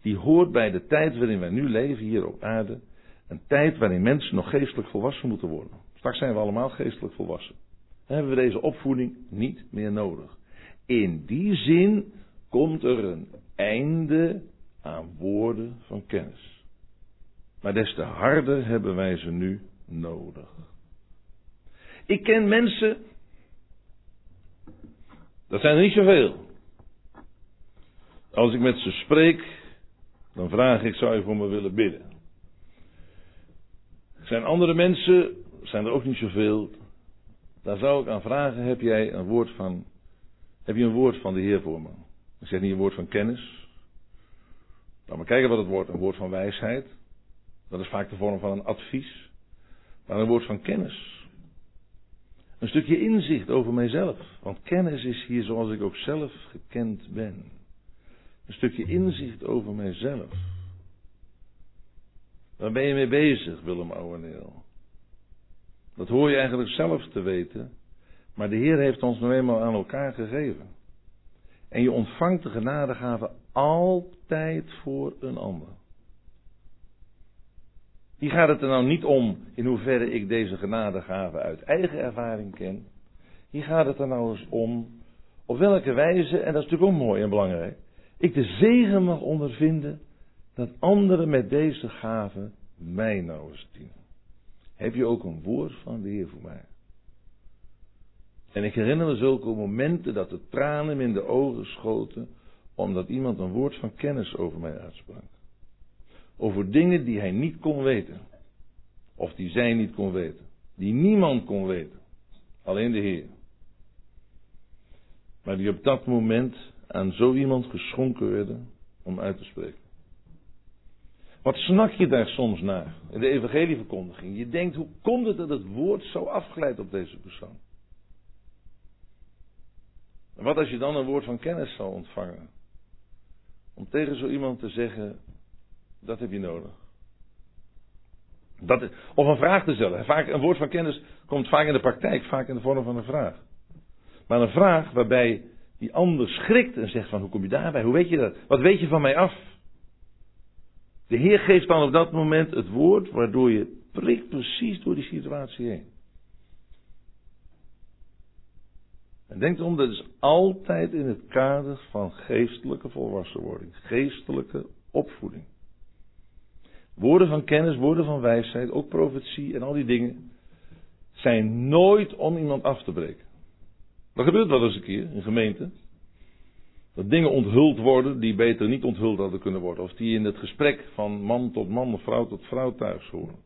die hoort bij de tijd waarin wij nu leven hier op aarde. Een tijd waarin mensen nog geestelijk volwassen moeten worden. Straks zijn we allemaal geestelijk volwassen. Dan hebben we deze opvoeding niet meer nodig. In die zin komt er een einde aan woorden van kennis. Maar des te harder hebben wij ze nu nodig. Ik ken mensen, dat zijn er niet zoveel. Als ik met ze spreek, dan vraag ik, zou je voor me willen bidden? Zijn andere mensen, zijn er ook niet zoveel. Daar zou ik aan vragen, heb jij een woord van, heb je een woord van de Heer voor me? Ik zeg niet een woord van kennis, Laten we kijken wat het woord, een woord van wijsheid. Dat is vaak de vorm van een advies. Maar een woord van kennis. Een stukje inzicht over mijzelf. Want kennis is hier zoals ik ook zelf gekend ben. Een stukje inzicht over mijzelf. Waar ben je mee bezig, Willem Ouweneel? Dat hoor je eigenlijk zelf te weten. Maar de Heer heeft ons nou eenmaal aan elkaar gegeven. En je ontvangt de genadegave altijd voor een ander. Hier gaat het er nou niet om in hoeverre ik deze genadegave uit eigen ervaring ken. Hier gaat het er nou eens om op welke wijze, en dat is natuurlijk ook mooi en belangrijk, ik de zegen mag ondervinden dat anderen met deze gave mij nou eens dienen. Heb je ook een woord van de Heer voor mij? En ik herinner me zulke momenten dat de tranen me in de ogen schoten, omdat iemand een woord van kennis over mij uitsprak. Over dingen die hij niet kon weten. Of die zij niet kon weten. Die niemand kon weten. Alleen de Heer. Maar die op dat moment aan zo iemand geschonken werden om uit te spreken. Wat snak je daar soms naar in de evangelieverkondiging? Je denkt, hoe komt het dat het woord zo afglijdt op deze persoon? wat als je dan een woord van kennis zou ontvangen? Om tegen zo iemand te zeggen, dat heb je nodig. Dat, of een vraag te stellen. Vaak, een woord van kennis komt vaak in de praktijk, vaak in de vorm van een vraag. Maar een vraag waarbij die ander schrikt en zegt van hoe kom je daarbij? Hoe weet je dat? Wat weet je van mij af? De Heer geeft dan op dat moment het woord waardoor je prikt precies door die situatie heen. En denk erom, dat is altijd in het kader van geestelijke volwassenwording, geestelijke opvoeding. Woorden van kennis, woorden van wijsheid, ook profetie en al die dingen, zijn nooit om iemand af te breken. Dat gebeurt wel eens een keer in gemeenten. Dat dingen onthuld worden die beter niet onthuld hadden kunnen worden. Of die in het gesprek van man tot man of vrouw tot vrouw thuis horen.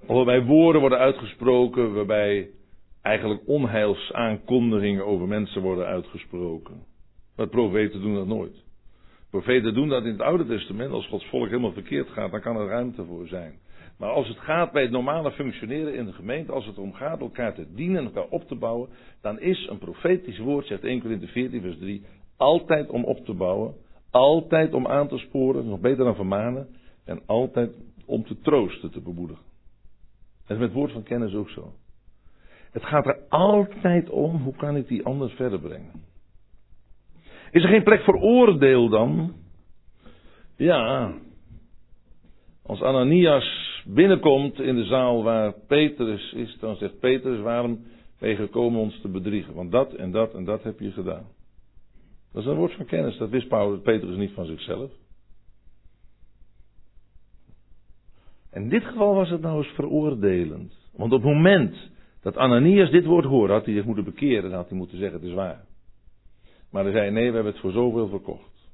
Of waarbij woorden worden uitgesproken waarbij eigenlijk onheilsaankondigingen over mensen worden uitgesproken. Maar profeten doen dat nooit. Profeten doen dat in het Oude Testament. Als Gods volk helemaal verkeerd gaat, dan kan er ruimte voor zijn. Maar als het gaat bij het normale functioneren in de gemeente, als het erom gaat elkaar te dienen en elkaar op te bouwen, dan is een profetisch woord, zegt 1 Corinthië 14 vers 3, altijd om op te bouwen, altijd om aan te sporen, nog beter dan vermanen, en altijd om te troosten, te bemoedigen. En met woord van kennis ook zo. Het gaat er altijd om, hoe kan ik die ander verder brengen? Is er geen plek voor oordeel dan? Ja. Als Ananias binnenkomt in de zaal waar Petrus is, dan zegt Petrus, waarom ben je gekomen ons te bedriegen? Want dat en dat en dat heb je gedaan. Dat is een woord van kennis, dat wist Paulus, Petrus niet van zichzelf. In dit geval was het nou eens veroordelend. Want op het moment dat Ananias dit woord hoorde, had hij zich moeten bekeren, dan had hij moeten zeggen, het is waar. Maar hij zei, nee, we hebben het voor zoveel verkocht.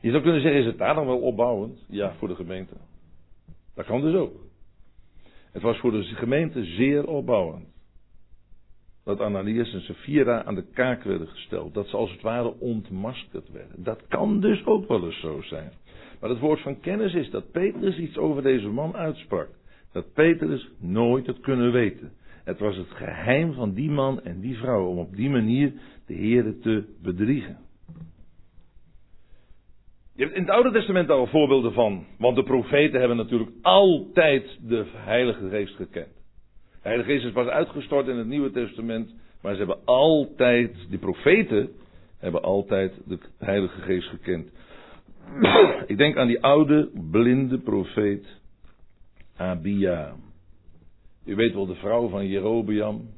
Je zou kunnen zeggen, is het daar dan wel opbouwend? Ja, voor de gemeente. Dat kan dus ook. Het was voor de gemeente zeer opbouwend. Dat Ananias en Sapphira aan de kaak werden gesteld. Dat ze als het ware ontmaskerd werden. Dat kan dus ook wel eens zo zijn. Maar het woord van kennis is dat Petrus iets over deze man uitsprak. Dat Petrus nooit het kunnen weten. Het was het geheim van die man en die vrouw om op die manier de Heer te bedriegen. Je hebt in het Oude Testament al voorbeelden van. Want de profeten hebben natuurlijk altijd de Heilige Geest gekend. De Heilige Geest is pas uitgestort in het Nieuwe Testament. Maar ze hebben altijd, die profeten hebben altijd de Heilige Geest gekend. Ik denk aan die oude blinde profeet Abia. U weet wel, de vrouw van Jerobeam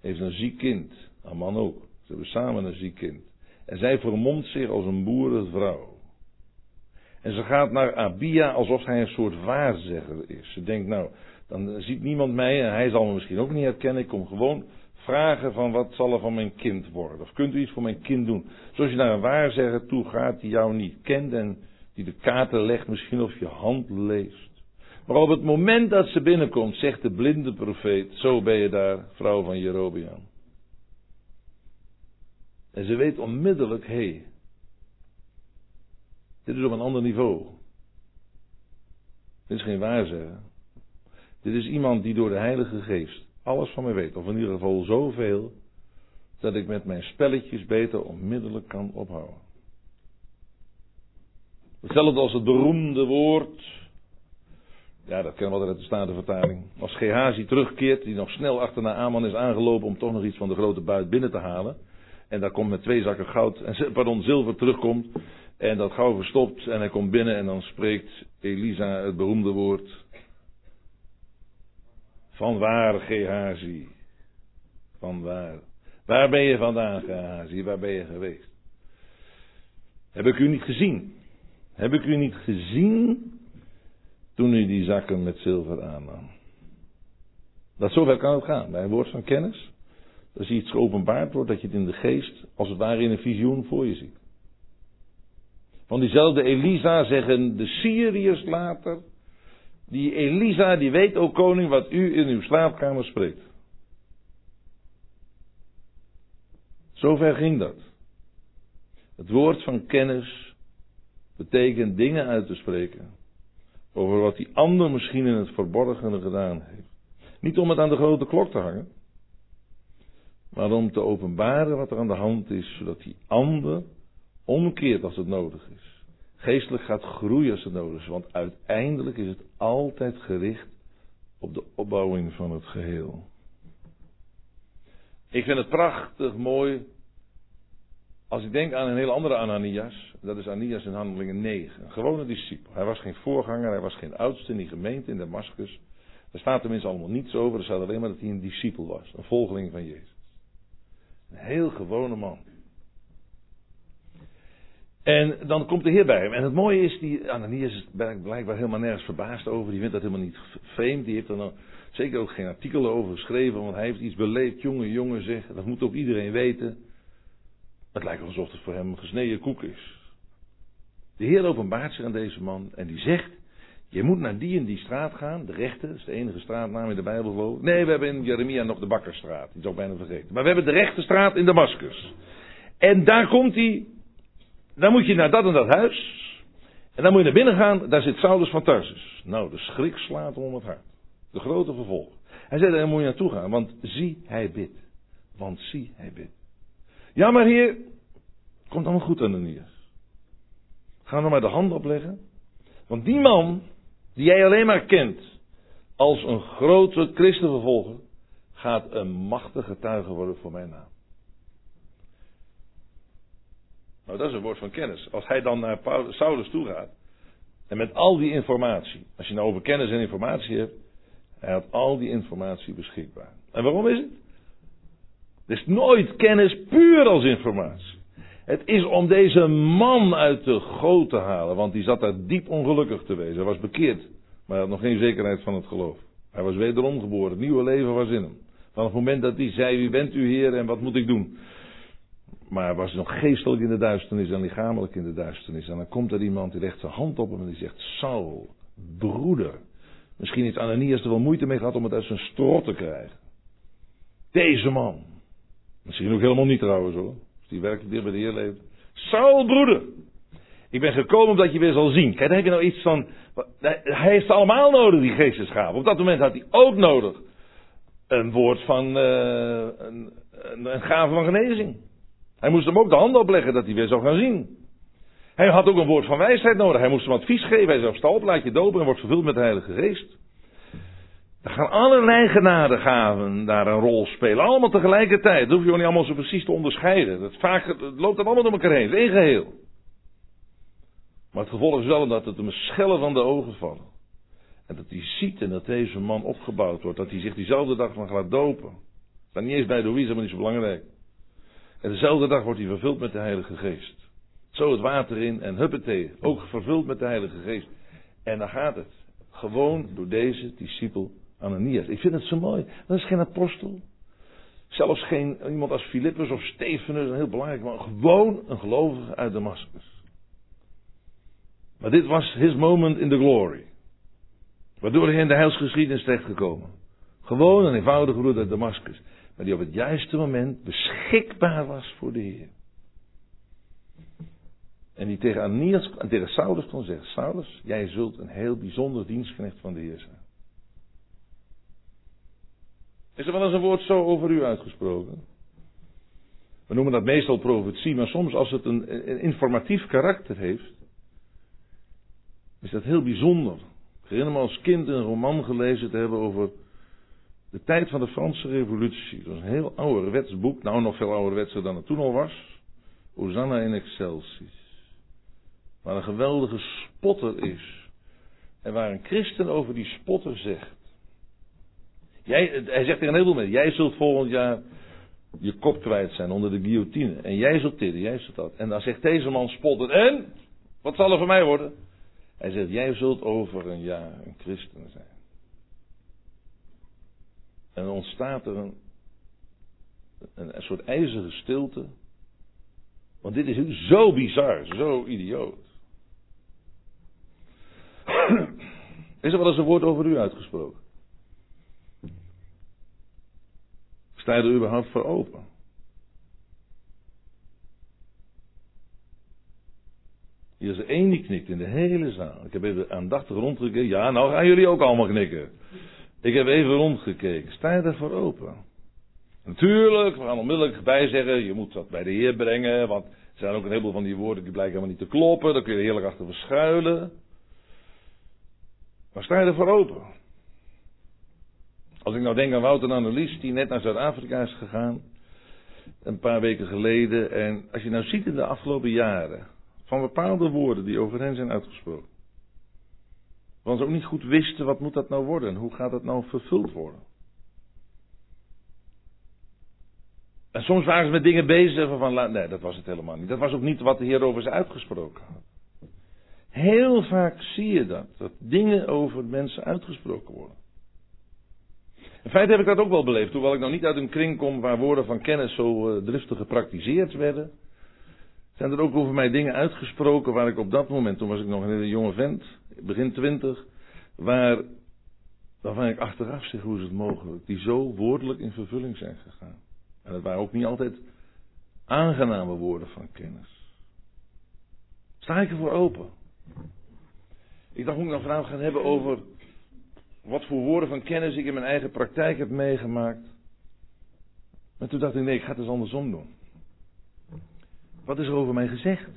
heeft een ziek kind. Man ook. Ze hebben samen een ziek kind. En zij vermomt zich als een boerenvrouw. En ze gaat naar Abia alsof hij een soort waarzegger is. Ze denkt, nou, dan ziet niemand mij en hij zal me misschien ook niet herkennen. Ik kom gewoon vragen van wat zal er van mijn kind worden. Of kunt u iets voor mijn kind doen? Zoals je naar een waarzegger toe gaat die jou niet kent en die de kaarten legt misschien of je hand leest. Maar op het moment dat ze binnenkomt, zegt de blinde profeet, zo ben je daar, vrouw van Jerobeam. En ze weet onmiddellijk, hé, hey, dit is op een ander niveau. Dit is geen waarzeggen. Dit is iemand die door de Heilige Geest alles van mij weet. Of in ieder geval zoveel, dat ik met mijn spelletjes beter onmiddellijk kan ophouden. Hetzelfde als het beroemde woord. Ja, dat kennen we uit de vertaling. Als Gehazi terugkeert, die nog snel achterna Aman is aangelopen om toch nog iets van de grote buit binnen te halen. En daar komt met twee zakken goud, pardon, zilver terugkomt. En dat goud verstopt en hij komt binnen en dan spreekt Elisa het beroemde woord. Van waar, Gehazi? Van waar? Waar ben je vandaan, Gehazi? Waar ben je geweest? Heb ik u niet gezien? Heb ik u niet gezien toen hij die zakken met zilver aannam. Dat zover kan het gaan bij een woord van kennis. Als iets geopenbaard wordt, dat je het in de geest, als het ware in een visioen voor je ziet. Van diezelfde Elisa zeggen de Syriërs later. Die Elisa, die weet, o koning, wat u in uw slaapkamer spreekt. Zover ging dat. Het woord van kennis betekent dingen uit te spreken over wat die ander misschien in het verborgene gedaan heeft. Niet om het aan de grote klok te hangen, maar om te openbaren wat er aan de hand is, zodat die ander omkeert als het nodig is. Geestelijk gaat groeien als het nodig is, want uiteindelijk is het altijd gericht op de opbouwing van het geheel. Ik vind het prachtig mooi als ik denk aan een hele andere Ananias, dat is Ananias in Handelingen 9. Een gewone discipel. Hij was geen voorganger, hij was geen oudste in die gemeente in Damascus. Er staat tenminste allemaal niets over, er staat alleen maar dat hij een discipel was, een volgeling van Jezus. Een heel gewone man. En dan komt de Heer bij hem. En het mooie is, die Ananias is blijkbaar helemaal nergens verbaasd over. Die vindt dat helemaal niet vreemd. Die heeft er nou zeker ook geen artikel over geschreven. Want hij heeft iets beleefd. Jongen, jongen zeg. Dat moet ook iedereen weten. Het lijkt alsof het voor hem een gesneden koek is. De Heer openbaart zich aan deze man en die zegt: Je moet naar die en die straat gaan, de rechte, dat is de enige straatnaam in de Bijbel geloof Nee, we hebben in Jeremia nog de Bakkerstraat, die is ook bijna vergeten. Maar we hebben de rechte straat in Damascus. En daar komt hij, dan moet je naar dat en dat huis. En dan moet je naar binnen gaan, daar zit Saulus van Tarsus. Nou, de schrik slaat om het hart. De grote vervolg. Hij zei, daar moet je naartoe gaan, want zie, hij bidt. Want zie, hij bidt. Ja, maar heer, komt allemaal goed, Ananias. Ga nou maar de hand opleggen. Want die man, die jij alleen maar kent als een grote christenvervolger, gaat een machtige getuige worden voor mijn naam. Nou, dat is een woord van kennis. Als hij dan naar Paulus, Saulus toe gaat, en met al die informatie, als je nou over kennis en informatie hebt, hij had al die informatie beschikbaar. En waarom is het? Er is nooit kennis puur als informatie. Het is om deze man uit de goot te halen, want die zat daar diep ongelukkig te wezen. Hij was bekeerd, maar hij had nog geen zekerheid van het geloof. Hij was wederom geboren, het nieuwe leven was in hem. Van het moment dat hij zei, wie bent u heer en wat moet ik doen? Maar hij was nog geestelijk in de duisternis en lichamelijk in de duisternis. En dan komt er iemand die legt zijn hand op hem en die zegt, Saul, broeder. Misschien heeft Ananias er wel moeite mee gehad om het uit zijn strot te krijgen. Deze man, Misschien ook helemaal niet trouwens hoor. Die werkelijk dicht bij de Heer leeft. Saul, broeder. Ik ben gekomen omdat je weer zal zien. Kijk, dan heb je nou iets van. Hij heeft allemaal nodig, die geestesgaven. Op dat moment had hij ook nodig. Een woord van. Uh, een, een, gave van genezing. Hij moest hem ook de hand opleggen dat hij weer zou gaan zien. Hij had ook een woord van wijsheid nodig. Hij moest hem advies geven. Hij zei: sta op, laat je dopen en wordt vervuld met de Heilige Geest. Er gaan allerlei genadegaven daar een rol spelen. Allemaal tegelijkertijd. Dat hoef je ook niet allemaal zo precies te onderscheiden. Dat vaak, het loopt dan allemaal door elkaar heen. Het geheel. Maar het gevolg is wel dat het hem schellen van de ogen vallen. En dat hij ziet en dat deze man opgebouwd wordt. Dat hij zich diezelfde dag nog laat dopen. Dat niet eens bij Louise, maar niet zo belangrijk. En dezelfde dag wordt hij vervuld met de Heilige Geest. Zo het water in en huppetee. Ook vervuld met de Heilige Geest. En dan gaat het. Gewoon door deze discipel Ananias. Ik vind het zo mooi. Dat is geen apostel. Zelfs geen iemand als Filippus of Stefanus, heel belangrijk, maar gewoon een gelovige uit Damascus. Maar dit was his moment in the glory. Waardoor hij in de heilsgeschiedenis terechtgekomen. Gewoon een eenvoudige broeder uit Damascus. Maar die op het juiste moment beschikbaar was voor de Heer. En die tegen Ananias en tegen Saulus kon zeggen: Saulus, jij zult een heel bijzonder dienstknecht van de Heer zijn. Is er wel eens een woord zo over u uitgesproken? We noemen dat meestal profetie, maar soms als het een, informatief karakter heeft, is dat heel bijzonder. Ik herinner me als kind een roman gelezen te hebben over de tijd van de Franse Revolutie. Dat was een heel ouderwets boek, nou nog veel ouderwetser dan het toen al was. Hosanna in Excelsis. Waar een geweldige spotter is. En waar een christen over die spotter zegt. Hij zegt tegen een heleboel mensen, jij zult volgend jaar je kop kwijt zijn onder de guillotine. En jij zult dit, jij zult dat. En dan zegt deze man spottend, en? Wat zal er van mij worden? Hij zegt, jij zult over een jaar een christen zijn. En dan ontstaat er een, een, een soort ijzeren stilte. Want dit is zo bizar, zo idioot. Is er wel eens een woord over u uitgesproken? Sta je er überhaupt voor open? Hier is er één die knikt in de hele zaal. Ik heb even aandachtig rondgekeken. Ja, nou gaan jullie ook allemaal knikken. Ik heb even rondgekeken. Sta je ervoor open? Natuurlijk, we gaan onmiddellijk bij zeggen, je moet dat bij de Heer brengen, want er zijn ook een heleboel van die woorden die blijken helemaal niet te kloppen, daar kun je heerlijk achter verschuilen. Maar sta je ervoor open? Als ik nou denk aan Wouter Annelies, die net naar Zuid-Afrika is gegaan, een paar weken geleden, en als je nou ziet in de afgelopen jaren, van bepaalde woorden die over hen zijn uitgesproken. Want ze ook niet goed wisten wat moet dat nou worden en hoe gaat dat nou vervuld worden. En soms waren ze met dingen bezig van, nee, dat was het helemaal niet. Dat was ook niet wat de Heer over ze uitgesproken had. Heel vaak zie je dat, dat dingen over mensen uitgesproken worden. In feite heb ik dat ook wel beleefd, hoewel ik nog niet uit een kring kom waar woorden van kennis zo uh, driftig gepraktiseerd werden zijn er ook over mij dingen uitgesproken waar ik op dat moment, toen was ik nog een jonge vent, begin twintig, waar, waarvan ik achteraf zeg, hoe is het mogelijk, die zo woordelijk in vervulling zijn gegaan. En dat waren ook niet altijd aangename woorden van kennis. Sta ik ervoor open? Ik dacht, hoe ik nog vanavond gaan hebben over wat voor woorden van kennis ik in mijn eigen praktijk heb meegemaakt. Maar toen dacht ik, nee, ik ga het eens andersom doen. Wat is er over mij gezegd?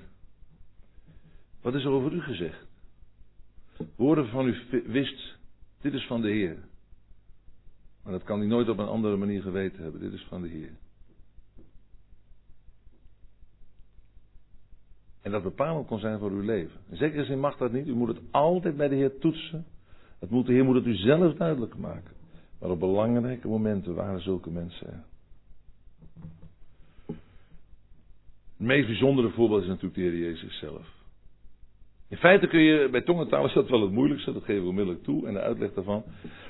Wat is er over u gezegd? Woorden van u wist, dit is van de Heer. Maar dat kan hij nooit op een andere manier geweten hebben. Dit is van de Heer. En dat bepalend kon zijn voor uw leven. In zekere zin mag dat niet. U moet het altijd bij de Heer toetsen. Het moet, de Heer moet het u zelf duidelijk maken. Maar op belangrijke momenten waren zulke mensen. Het meest bijzondere voorbeeld is natuurlijk de Heer Jezus zelf. In feite kun je, bij tongentaal is dat wel het moeilijkste, dat geven we onmiddellijk toe en de uitleg daarvan.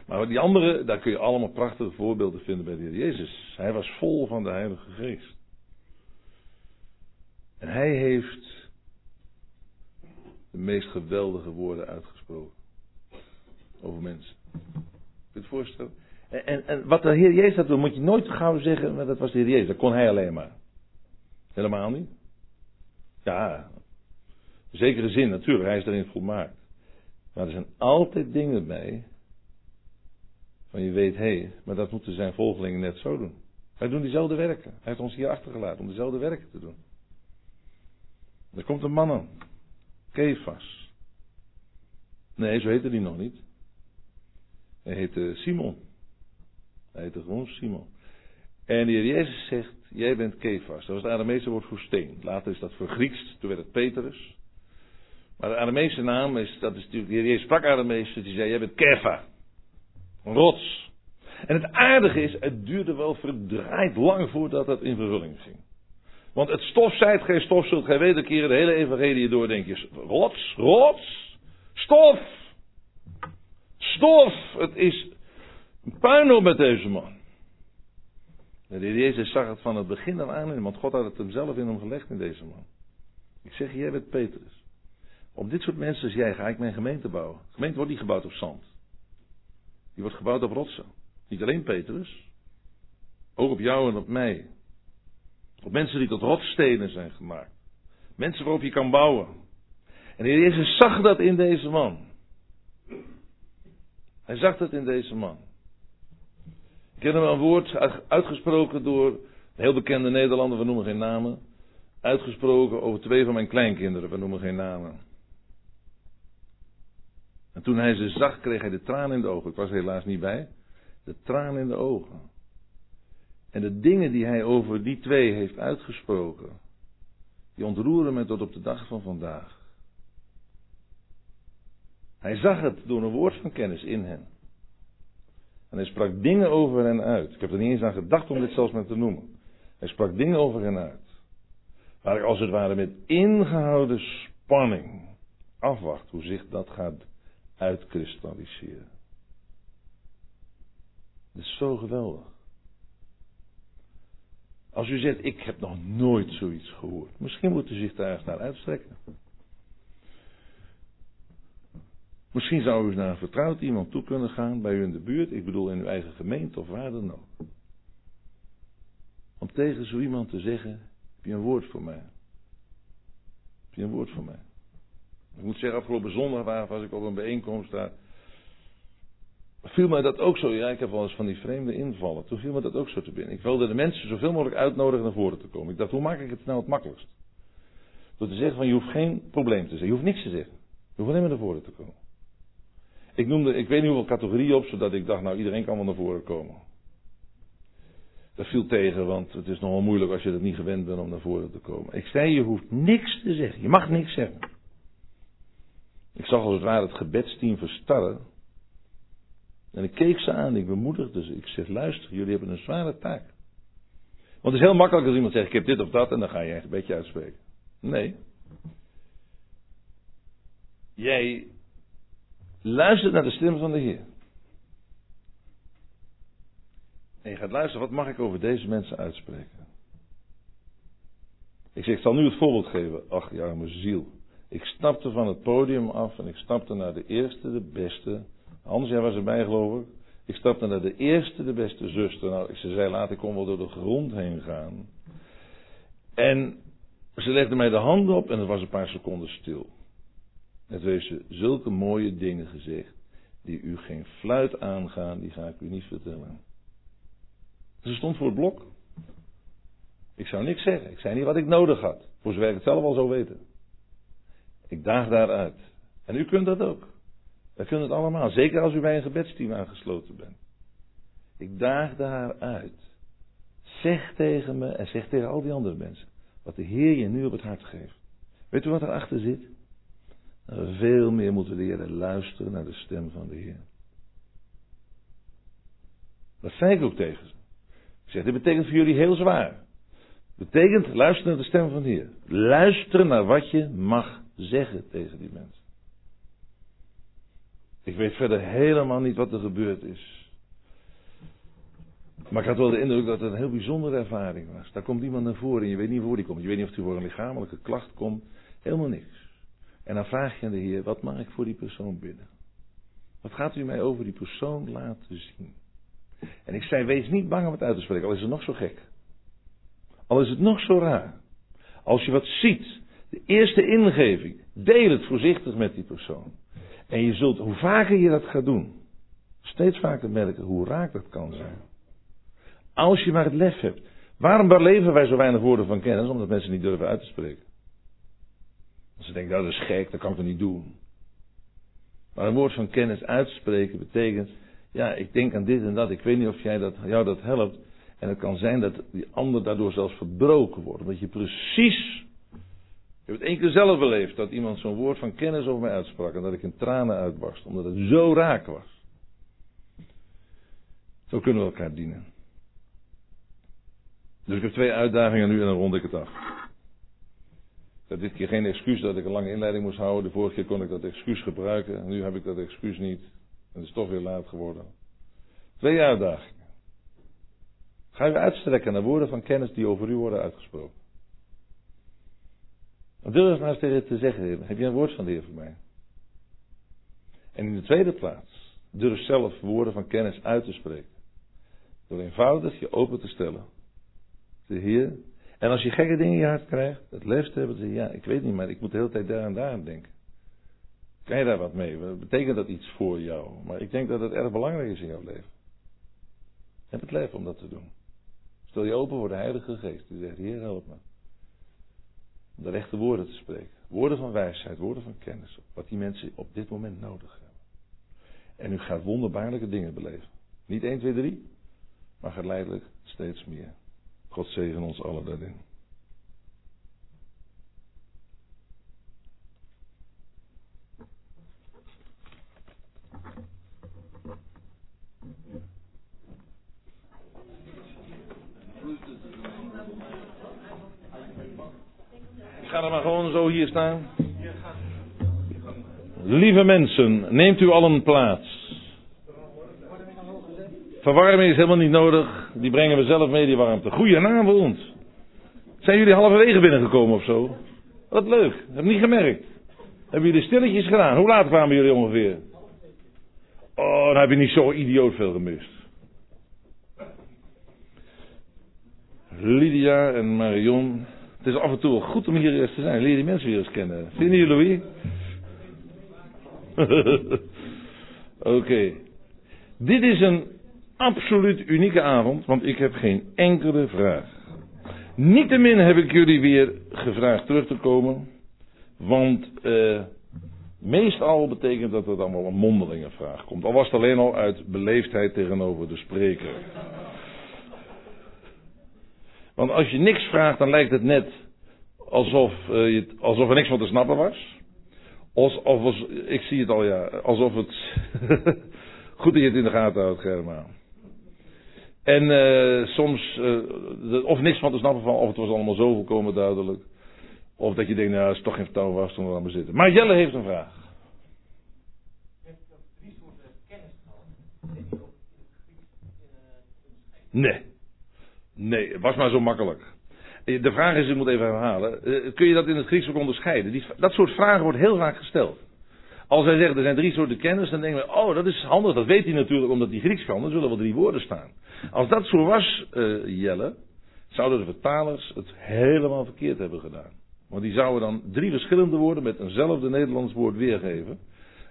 Maar die andere, daar kun je allemaal prachtige voorbeelden vinden bij de Heer Jezus. Hij was vol van de Heilige Geest. En hij heeft de meest geweldige woorden uitgesproken. Over mensen. Kun je het voorstellen? En, en, en wat de Heer Jezus had, moet je nooit gauw zeggen, maar dat was de Heer Jezus. Dat kon hij alleen maar. Helemaal niet. Ja, zekere zin natuurlijk, hij is erin volmaakt. Maar er zijn altijd dingen bij. Van je weet, hé, hey, maar dat moeten zijn volgelingen net zo doen. Wij doen diezelfde werken. Hij heeft ons hier achtergelaten om dezelfde werken te doen. Er komt een man aan. Kefas. Nee, zo heette hij nog niet. Hij heette Simon. Hij heette gewoon Simon. En de Heer Jezus zegt, jij bent Kefas. Dat was het Aramese woord voor steen. Later is dat vergriekst, toen werd het Petrus. Maar de Aramese naam is, dat is natuurlijk, de Heer Jezus sprak Aramees, die zei, jij bent Kefa. Een rots. En het aardige is, het duurde wel verdraaid lang voordat dat in vervulling ging. Want het stof zijt geen stof, zult gij wederkeren de hele evangelie door, denk je, rots, rots, stof, stof. Het is puinhoop met deze man. De heer Jezus zag het van het begin aan in, want God had het hem zelf in hem gelegd in deze man. Ik zeg, jij bent Petrus. Op dit soort mensen als jij ga ik mijn gemeente bouwen. De gemeente wordt niet gebouwd op zand. Die wordt gebouwd op rotsen. Niet alleen Petrus. Ook op jou en op mij. Op mensen die tot rotsstenen zijn gemaakt. Mensen waarop je kan bouwen. En de Heer Jezus zag dat in deze man. Hij zag dat in deze man. Ik ken hem een woord uitgesproken door een heel bekende Nederlander, we noemen geen namen. Uitgesproken over twee van mijn kleinkinderen, we noemen geen namen. En toen hij ze zag, kreeg hij de traan in de ogen. Ik was helaas niet bij. De traan in de ogen. En de dingen die hij over die twee heeft uitgesproken, die ontroeren me tot op de dag van vandaag. Hij zag het door een woord van kennis in hen. En hij sprak dingen over hen uit. Ik heb er niet eens aan gedacht om dit zelfs maar te noemen. Hij sprak dingen over hen uit. Waar ik als het ware met ingehouden spanning afwacht hoe zich dat gaat uitkristalliseren. Dat is zo geweldig. Als u zegt, ik heb nog nooit zoiets gehoord. Misschien moet u zich daar eens naar uitstrekken. Misschien zou u naar een vertrouwd iemand toe kunnen gaan, bij u in de buurt, ik bedoel in uw eigen gemeente of waar dan ook. Om tegen zo iemand te zeggen, heb je een woord voor mij? Heb je een woord voor mij? Ik moet zeggen, afgelopen zondag was ik op een bijeenkomst daar. Viel mij dat ook zo, ja, ik heb wel eens van die vreemde invallen. Toen viel me dat ook zo te binnen. Ik wilde de mensen zoveel mogelijk uitnodigen naar voren te komen. Ik dacht, hoe maak ik het nou het makkelijkst? Door te zeggen van, je hoeft geen probleem te zeggen. Je hoeft niks te zeggen. Je hoeft alleen maar naar voren te komen. Ik noemde, ik weet niet hoeveel categorieën op, zodat ik dacht, nou, iedereen kan wel naar voren komen. Dat viel tegen, want het is nogal moeilijk als je dat niet gewend bent om naar voren te komen. Ik zei, je hoeft niks te zeggen. Je mag niks zeggen. Ik zag als het ware het gebedsteam verstarren. En ik keek ze aan, ik bemoedigde ze. Ik zeg, luister, jullie hebben een zware taak. Want het is heel makkelijk als iemand zegt, ik heb dit of dat, en dan ga je een gebedje uitspreken. Nee. Jij luistert naar de stem van de Heer. En je gaat luisteren, wat mag ik over deze mensen uitspreken? Ik zeg, ik zal nu het voorbeeld geven. Ach ja, mijn ziel. Ik stapte van het podium af en ik stapte naar de eerste, de beste. Anders jij was erbij geloof ik. Ik stapte naar de eerste, de beste zuster. Nou, ze zei laat ik kon wel door de grond heen gaan. En ze legde mij de hand op en het was een paar seconden stil. Het heeft ze zulke mooie dingen gezegd. Die u geen fluit aangaan, die ga ik u niet vertellen. Ze stond voor het blok. Ik zou niks zeggen. Ik zei niet wat ik nodig had. Voor zover ik het zelf al zou weten. Ik daag daaruit. En u kunt dat ook. Wij kunnen het allemaal. Zeker als u bij een gebedsteam aangesloten bent. Ik daag daaruit. Zeg tegen me en zeg tegen al die andere mensen. Wat de Heer je nu op het hart geeft. Weet u wat erachter zit? Veel meer moeten leren luisteren naar de stem van de Heer. Dat zei ik ook tegen ze. Ik zeg, dit betekent voor jullie heel zwaar. Betekent luisteren naar de stem van de Heer. Luisteren naar wat je mag zeggen tegen die mensen. Ik weet verder helemaal niet wat er gebeurd is. Maar ik had wel de indruk dat het een heel bijzondere ervaring was. Daar komt iemand naar voren en je weet niet voor die komt. Je weet niet of hij voor een lichamelijke klacht komt. Helemaal niks. En dan vraag je aan de Heer, wat mag ik voor die persoon bidden? Wat gaat u mij over die persoon laten zien? En ik zei, wees niet bang om het uit te spreken, al is het nog zo gek. Al is het nog zo raar. Als je wat ziet, de eerste ingeving, deel het voorzichtig met die persoon. En je zult, hoe vaker je dat gaat doen, steeds vaker merken hoe raak dat kan zijn. Als je maar het lef hebt. Waarom beleven wij zo weinig woorden van kennis? Omdat mensen niet durven uit te spreken. Ze denken, dat is gek, dat kan ik niet doen. Maar een woord van kennis uitspreken betekent, ja, ik denk aan dit en dat, ik weet niet of jij dat, jou dat helpt. En het kan zijn dat die ander daardoor zelfs verbroken wordt. Omdat je precies ik heb het één keer zelf beleefd dat iemand zo'n woord van kennis over mij uitsprak en dat ik in tranen uitbarst, omdat het zo raak was. Zo kunnen we elkaar dienen. Dus ik heb twee uitdagingen nu en dan rond ik het af. Heb dit keer geen excuus dat ik een lange inleiding moest houden. De vorige keer kon ik dat excuus gebruiken. Nu heb ik dat excuus niet. En het is toch weer laat geworden. Twee uitdagingen. Ga u uitstrekken naar woorden van kennis die over u worden uitgesproken. Durf maar eens tegen te zeggen, heb je een woord van de Heer voor mij? En in de tweede plaats, durf zelf woorden van kennis uit te spreken. Door eenvoudig je open te stellen. De Heer. En als je gekke dingen in je hart krijgt, het lef te hebben, te zeggen, ja, ik weet niet, maar ik moet de hele tijd daar en daar aan denken. Kan je daar wat mee? Betekent dat iets voor jou? Maar ik denk dat het erg belangrijk is in jouw leven. Heb het lef om dat te doen. Stel je open voor de Heilige Geest. Die zegt, Heer, help me. Om de rechte woorden te spreken. Woorden van wijsheid, woorden van kennis. Wat die mensen op dit moment nodig hebben. En u gaat wonderbaarlijke dingen beleven. Niet 1, 2, 3, maar geleidelijk steeds meer. God zegen ons allen. Ik ga er maar gewoon zo hier staan. Lieve mensen, neemt u allen plaats. Verwarming is helemaal niet nodig. Die brengen we zelf mee, die warmte. Goedenavond. Zijn jullie halverwege binnengekomen of zo? Wat leuk. Heb niet gemerkt. Hebben jullie stilletjes gedaan? Hoe laat kwamen jullie ongeveer? Oh, dan heb je niet zo idioot veel gemist. Lydia en Marion. Het is af en toe goed om hier te zijn. Leer die mensen weer eens kennen. Vinden jullie Louis? Oké. Dit is een absoluut unieke avond, want ik heb geen enkele vraag. Niettemin heb ik jullie weer gevraagd terug te komen, want uh, meestal betekent dat er wel een mondelinge vraag komt. Al was het alleen al uit beleefdheid tegenover de spreker. Want als je niks vraagt, dan lijkt het net alsof, uh, je, alsof er niks van te snappen was. Alsof, ik zie het al ja, alsof het. goed dat je het in de gaten houdt, Germa. En uh, soms, uh, of niks van te snappen van, of het was allemaal zo volkomen duidelijk. Of dat je denkt, nou, het is toch geen vertrouwen was, toen we allemaal zitten. Maar Jelle heeft een vraag. Nee. Nee, het was maar zo makkelijk. De vraag is, ik moet even herhalen. Eh, kun je dat in het Grieks ook onderscheiden? Die, dat soort vragen wordt heel vaak gesteld. Als hij zegt er zijn drie soorten kennis, dan denken we, oh dat is handig. Dat weet hij natuurlijk omdat hij Grieks kan. Dan zullen wel drie woorden staan. Als dat zo was, uh, Jelle, zouden de vertalers het helemaal verkeerd hebben gedaan. Want die zouden dan drie verschillende woorden met eenzelfde Nederlands woord weergeven.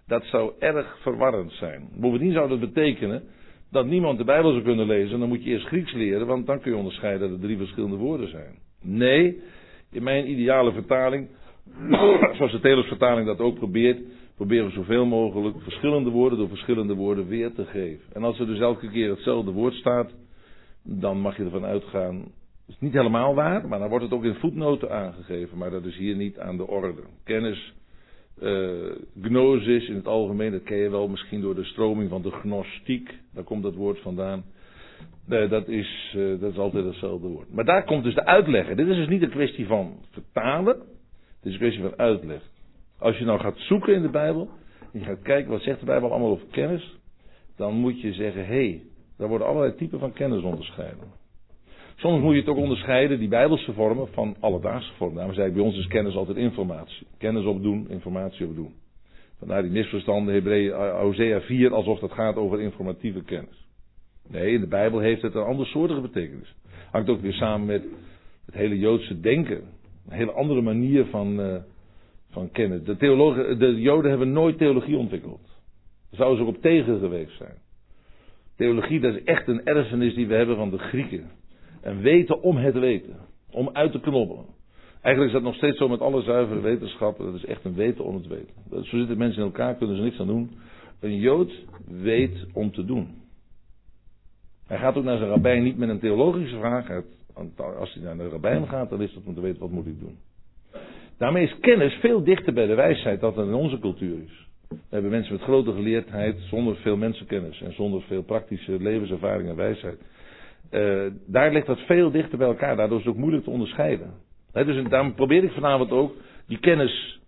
Dat zou erg verwarrend zijn. Bovendien zou dat betekenen dat niemand de Bijbel zou kunnen lezen. Dan moet je eerst Grieks leren, want dan kun je onderscheiden dat er drie verschillende woorden zijn. Nee, in mijn ideale vertaling, zoals de Telers-vertaling dat ook probeert, proberen zoveel mogelijk verschillende woorden door verschillende woorden weer te geven. En als er dus elke keer hetzelfde woord staat, dan mag je ervan uitgaan. Dat is niet helemaal waar, maar dan wordt het ook in voetnoten aangegeven. Maar dat is hier niet aan de orde. Kennis, uh, gnosis in het algemeen, dat ken je wel misschien door de stroming van de gnostiek. Daar komt dat woord vandaan. Nee, dat is, uh, dat is altijd hetzelfde woord. Maar daar komt dus de uitleg. Dit is dus niet een kwestie van vertalen. Het is een kwestie van uitleg. Als je nou gaat zoeken in de Bijbel. En je gaat kijken wat zegt de Bijbel allemaal over kennis. Dan moet je zeggen, hé, hey, daar worden allerlei typen van kennis onderscheiden. Soms moet je het ook onderscheiden, die Bijbelse vormen, van alledaagse vormen. Daarom zei bij ons is kennis altijd informatie. Kennis opdoen, informatie opdoen. Vandaar die misverstanden, Hebreeën, Hosea 4, alsof dat gaat over informatieve kennis. Nee, in de Bijbel heeft het een andere soortige betekenis. Hangt ook weer samen met het hele Joodse denken. Een hele andere manier van, uh, van. De, theologen, de Joden hebben nooit theologie ontwikkeld. Daar zouden ze op tegen geweest zijn. Theologie, dat is echt een erfenis die we hebben van de Grieken. En weten om het weten. Om uit te knobbelen. Eigenlijk is dat nog steeds zo met alle zuivere wetenschappen. Dat is echt een weten om het weten. Zo zitten mensen in elkaar, kunnen ze niks aan doen. Een Jood weet om te doen. Hij gaat ook naar zijn rabbijn niet met een theologische vraag. Als hij naar de rabbijn gaat, dan is het om te weten wat moet ik doen. Daarmee is kennis veel dichter bij de wijsheid dan in onze cultuur is. We hebben mensen met grote geleerdheid, zonder veel mensenkennis en zonder veel praktische levenservaring en wijsheid. Uh, daar ligt dat veel dichter bij elkaar. Daardoor is het ook moeilijk te onderscheiden. He, dus daarom probeer ik vanavond ook die kennis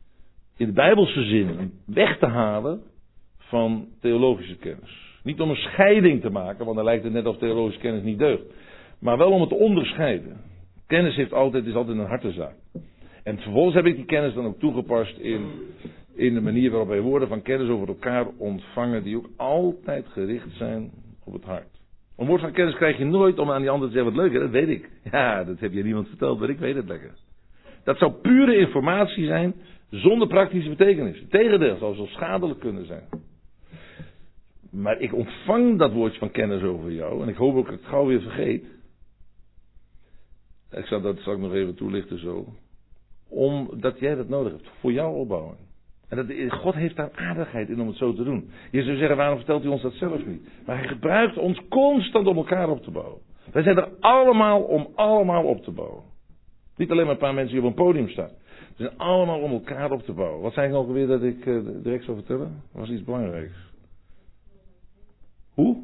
in de bijbelse zin weg te halen van theologische kennis. Niet om een scheiding te maken, want dan lijkt het net of theologische kennis niet deugt. Maar wel om het te onderscheiden. Kennis heeft altijd, is altijd een hartezaak. En vervolgens heb ik die kennis dan ook toegepast in, in de manier waarop wij woorden van kennis over elkaar ontvangen, die ook altijd gericht zijn op het hart. Een woord van kennis krijg je nooit om aan die ander te zeggen, wat leuk hè, dat weet ik. Ja, dat heb je niemand verteld, maar ik weet het lekker. Dat zou pure informatie zijn, zonder praktische betekenis. Tegendeel, zou zo schadelijk kunnen zijn. Maar ik ontvang dat woordje van kennis over jou. En ik hoop ook dat ik het gauw weer vergeet. Ik zal dat straks nog even toelichten zo. Omdat jij dat nodig hebt. Voor jouw opbouwen. En dat, God heeft daar aardigheid in om het zo te doen. Je zou zeggen, waarom vertelt hij ons dat zelf niet? Maar hij gebruikt ons constant om elkaar op te bouwen. Wij zijn er allemaal om allemaal op te bouwen. Niet alleen maar een paar mensen die op een podium staan. We zijn allemaal om elkaar op te bouwen. Wat zei ik alweer dat ik uh, direct zou vertellen? Dat was iets belangrijks. Hoe?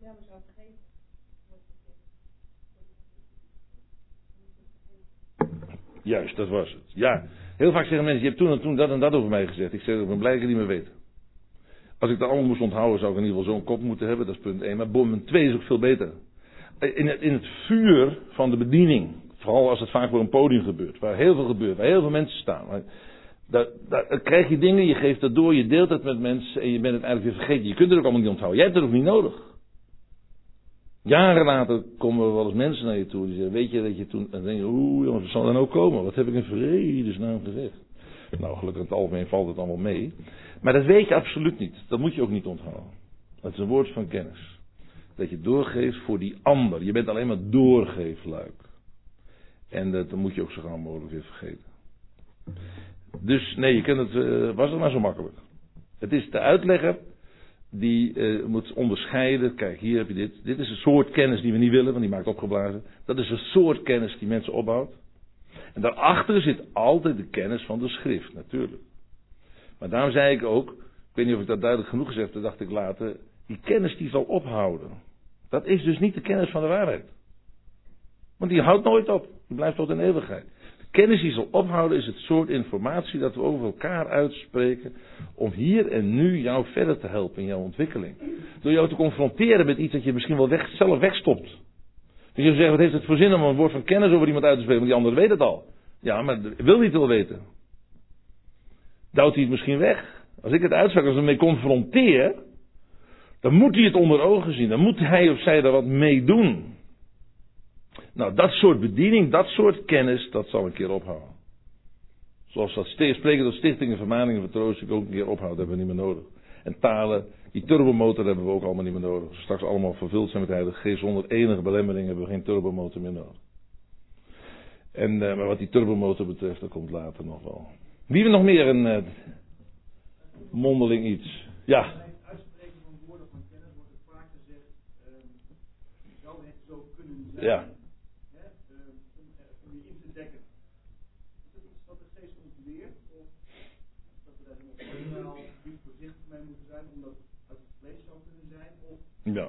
Ja, we zouden vergeten. Juist, dat was het. Ja, Heel vaak zeggen mensen, je hebt toen en toen dat en dat over mij gezegd. Ik zeg, ik ben blij dat ik het niet meer weet. Als ik dat allemaal moest onthouden, zou ik in ieder geval zo'n kop moeten hebben. Dat is punt 1. Maar punt 2 is ook veel beter. In het, in het vuur van de bediening. Vooral als het vaak voor een podium gebeurt. Waar heel veel gebeurt. Waar heel veel mensen staan. Daar, daar, krijg je dingen, je geeft dat door, je deelt het met mensen. En je bent het eigenlijk weer vergeten. Je kunt het ook allemaal niet onthouden. Jij hebt het ook niet nodig. Jaren later komen er wel eens mensen naar je toe die zeggen, weet je dat je toen, en dan denk je, oeh jongens, wat zal er nou komen? Wat heb ik in vredesnaam gezegd? Nou, gelukkig in het algemeen valt het allemaal mee. Maar dat weet je absoluut niet. Dat moet je ook niet onthouden. Dat is een woord van kennis. Dat je doorgeeft voor die ander. Je bent alleen maar doorgeefluik. En dat moet je ook zo gauw mogelijk weer vergeten. Dus nee, je kunt het, uh, was het maar zo makkelijk. Het is de uitlegger die uh, moet onderscheiden. Kijk, hier heb je dit. Dit is een soort kennis die we niet willen, want die maakt opgeblazen. Dat is een soort kennis die mensen opbouwt. En daarachter zit altijd de kennis van de schrift, natuurlijk. Maar daarom zei ik ook, ik weet niet of ik dat duidelijk genoeg gezegd heb, dacht ik later, die kennis die zal ophouden. Dat is dus niet de kennis van de waarheid. Want die houdt nooit op. Die blijft tot in eeuwigheid. Kennis die zal ophouden is het soort informatie dat we over elkaar uitspreken om hier en nu jou verder te helpen in jouw ontwikkeling. Door jou te confronteren met iets dat je misschien wel zelf wegstopt. Dus je zegt, wat heeft het voor zin om een woord van kennis over iemand uit te spreken, want die ander weet het al. Ja, maar wil niet wel weten. Duwt hij het misschien weg? Als ik het uitspreek, als ik hem mee confronteer, dan moet hij het onder ogen zien. Dan moet hij of zij er wat mee doen. Nou, dat soort bediening, dat soort kennis, dat zal een keer ophouden. Zoals dat spreken tot stichtingen, vermaningen, vertroost ik ook een keer ophouden, hebben we niet meer nodig. En talen, die turbomotor hebben we ook allemaal niet meer nodig. Als we straks allemaal vervuld zijn met de Heilige Geest, zonder enige belemmering hebben we geen turbomotor meer nodig. En, uh, maar wat die turbomotor betreft, dat komt later nog wel. Wie we nog meer een uh, mondeling iets? Ja. Ja. Ja.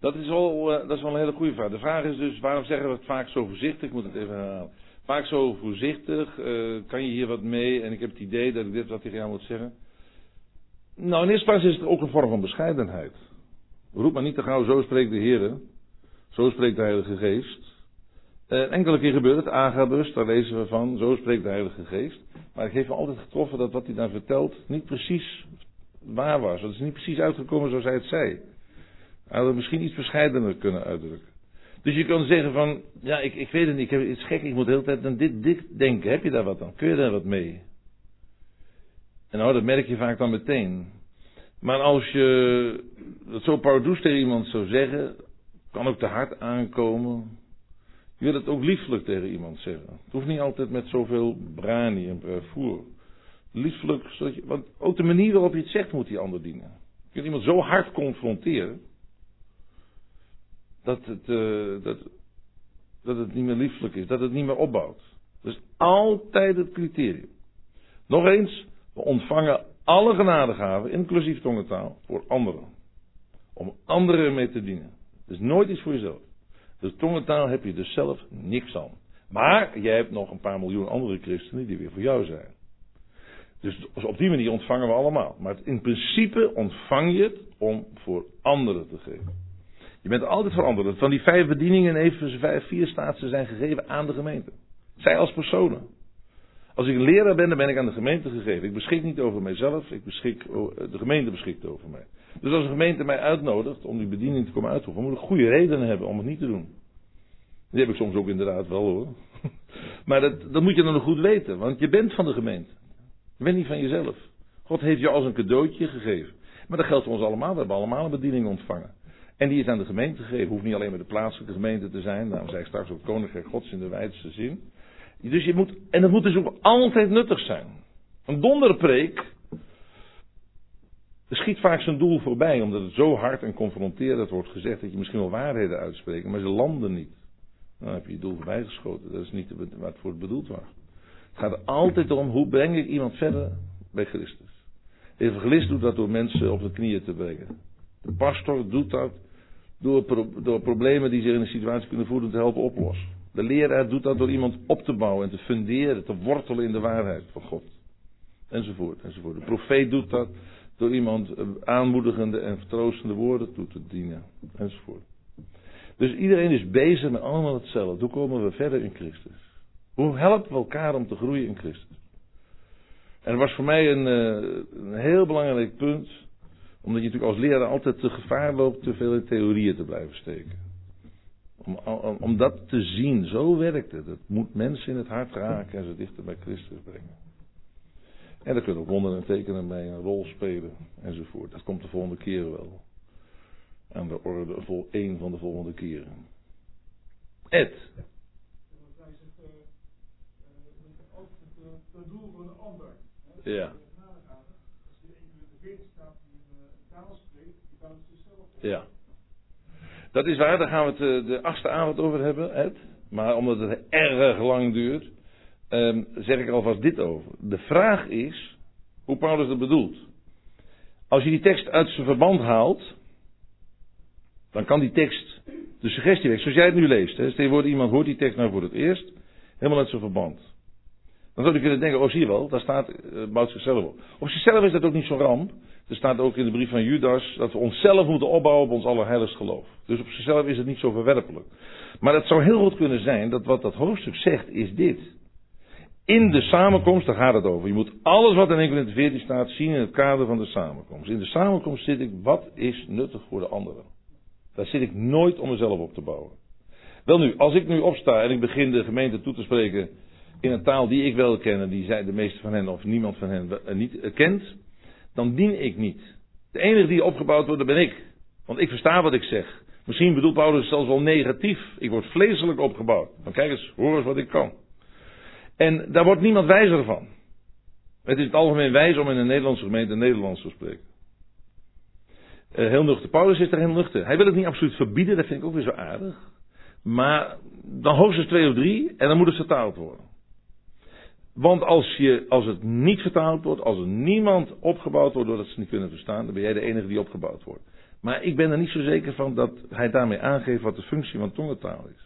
Dat is, wel, uh, dat is wel een hele goede vraag. De vraag is dus, waarom zeggen we het vaak zo voorzichtig? Ik moet het even herhalen. Vaak zo voorzichtig, uh, kan je hier wat mee? En ik heb het idee dat ik dit wat tegen jou moet zeggen. Nou, in eerste plaats is het ook een vorm van bescheidenheid. Roep maar niet te gauw, zo spreekt de Heer. Zo spreekt de Heilige Geest. Uh, enkele keer gebeurt het, Agabus, daar lezen we van, zo spreekt de Heilige Geest. Maar ik heeft me altijd getroffen dat wat hij daar vertelt niet precies waar was. Het is niet precies uitgekomen zoals hij het zei. Hij had het misschien iets bescheidener kunnen uitdrukken. Dus je kan zeggen van, ja, ik, ik weet het niet, ik heb, het is gek, ik moet de hele tijd aan dit, dit denken. Heb je daar wat aan? Kun je daar wat mee? En nou, dat merk je vaak dan meteen. Maar als je dat zo tegen iemand zou zeggen, kan ook te hard aankomen. Je wil het ook liefelijk tegen iemand zeggen. Het hoeft niet altijd met zoveel brani en bravoer. Lieflijk, zodat je, want ook de manier waarop je het zegt moet die ander dienen. Je kunt iemand zo hard confronteren. Dat het, uh, dat, dat het niet meer lieflijk is, dat het niet meer opbouwt. Is altijd het criterium. Nog eens, we ontvangen alle genadegaven, inclusief tongentaal, voor anderen. Om anderen mee te dienen. Dus nooit iets voor jezelf. Dus tongentaal heb je dus zelf niks aan. Maar jij hebt nog een paar miljoen andere christenen die weer voor jou zijn. Dus op die manier ontvangen we allemaal. Maar in principe ontvang je het om voor anderen te geven. Je bent altijd voor anderen. Van die vijf bedieningen in Efeze 5, vier staat ze zijn gegeven aan de gemeente. Zij als personen. Als ik leraar ben, dan ben ik aan de gemeente gegeven. Ik beschik niet over mijzelf, ik beschik, de gemeente beschikt over mij. Dus als een gemeente mij uitnodigt om die bediening te komen uitoefenen, moet ik goede redenen hebben om het niet te doen. Die heb ik soms ook inderdaad wel hoor. Maar dat, dat moet je dan nog goed weten, want je bent van de gemeente. Je bent niet van jezelf. God heeft je als een cadeautje gegeven. Maar dat geldt voor ons allemaal. We hebben allemaal een bediening ontvangen. En die is aan de gemeente gegeven. Hoeft niet alleen met de plaatselijke gemeente te zijn. Daarom zei ik straks ook Koninkrijk Gods in de wijdste zin. Dus je moet, en dat moet dus ook altijd nuttig zijn. Een donderpreek schiet vaak zijn doel voorbij, omdat het zo hard en confronterend wordt gezegd dat je misschien wel waarheden uitspreekt, maar ze landen niet. Dan heb je je doel voorbij geschoten. Dat is niet het voor bedoeld was. Het gaat er altijd om hoe breng ik iemand verder bij Christus. De evangelist doet dat door mensen op de knieën te brengen. De pastor doet dat door, door problemen die zich in een situatie kunnen voeren te helpen oplossen. De leraar doet dat door iemand op te bouwen en te funderen, te wortelen in de waarheid van God. Enzovoort, enzovoort. De profeet doet dat door iemand aanmoedigende en vertroostende woorden toe te dienen. Enzovoort. Dus iedereen is bezig met allemaal hetzelfde. Hoe komen we verder in Christus? Hoe helpen we elkaar om te groeien in Christus? En dat was voor mij een, eh, een heel belangrijk punt. Omdat je natuurlijk als leraar altijd te gevaar loopt te veel in theorieën te blijven steken. Om, om, om dat te zien, zo werkt het. Het moet mensen in het hart raken en ze dichter bij Christus brengen. En daar kunnen ook wonderen en tekenen bij een rol spelen enzovoort. Dat komt de volgende keer wel. Aan de orde vol één van de volgende keren. Ed. Het doel van de ander. Ja. Ja. Dat is waar, daar gaan we het de, de achtste avond over hebben, Ed. Maar omdat het erg lang duurt, Ehm, zeg ik alvast dit over. De vraag is hoe Paulus dat bedoelt. Als je die tekst uit zijn verband haalt, dan kan die tekst de suggestie weg, zoals jij het nu leest. Je iemand hoort die tekst nou voor het eerst, helemaal uit zijn verband. Dan zou je kunnen denken, oh zie je wel, daar staat, uh, bouwt zichzelf op. Op zichzelf is dat ook niet zo'n ramp. Er staat ook in de brief van Judas dat we onszelf moeten opbouwen op ons allerheiligst geloof. Dus op zichzelf is het niet zo verwerpelijk. Maar het zou heel goed kunnen zijn dat wat dat hoofdstuk zegt is dit. In de samenkomst, daar gaat het over. Je moet alles wat in 1 Corinthië 14 staat zien in het kader van de samenkomst. In de samenkomst zit ik, wat is nuttig voor de anderen? Daar zit ik nooit om mezelf op te bouwen. Wel nu, als ik nu opsta en ik begin de gemeente toe te spreken in een taal die ik wel ken en die zij de meeste van hen of niemand van hen niet eh, kent, dan dien ik niet. De enige die opgebouwd wordt, ben ik. Want ik versta wat ik zeg. Misschien bedoelt Paulus zelfs wel negatief. Ik word vleeselijk opgebouwd. Dan kijk eens, hoor eens wat ik kan. En daar wordt niemand wijzer van. Het is het algemeen wijs om in een Nederlandse gemeente Nederlands te spreken. Uh, heel nuchter. Paulus is er heel nuchter. Hij wil het niet absoluut verbieden, dat vind ik ook weer zo aardig. Maar dan hoogstens twee of drie en dan moet het vertaald worden. Want als, je, als het niet vertaald wordt, als er niemand opgebouwd wordt doordat ze niet kunnen verstaan, dan ben jij de enige die opgebouwd wordt. Maar ik ben er niet zo zeker van dat hij daarmee aangeeft wat de functie van tongentaal is.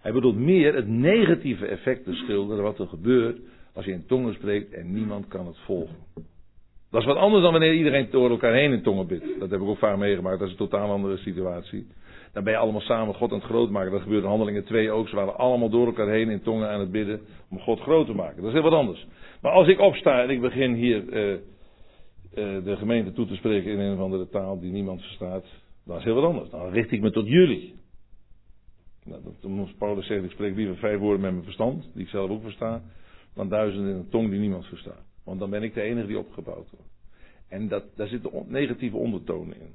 Hij bedoelt meer het negatieve effect te schilderen wat er gebeurt als je in tongen spreekt en niemand kan het volgen. Dat is wat anders dan wanneer iedereen door elkaar heen in tongen bidt. Dat heb ik ook vaak meegemaakt, dat is een totaal andere situatie. Dan ben je allemaal samen God aan het groot maken. Dat gebeurde in handelingen 2 ook. Ze waren allemaal door elkaar heen in tongen aan het bidden om God groot te maken. Dat is heel wat anders. Maar als ik opsta en ik begin hier uh, uh, de gemeente toe te spreken in een of andere taal die niemand verstaat, dan is heel wat anders. Dan richt ik me tot jullie. Nou, dat Paulus zeggen, ik spreek liever vijf woorden met mijn verstand, die ik zelf ook versta, dan duizenden in een tong die niemand verstaat. Want dan ben ik de enige die opgebouwd wordt. En dat, daar zitten negatieve ondertonen in.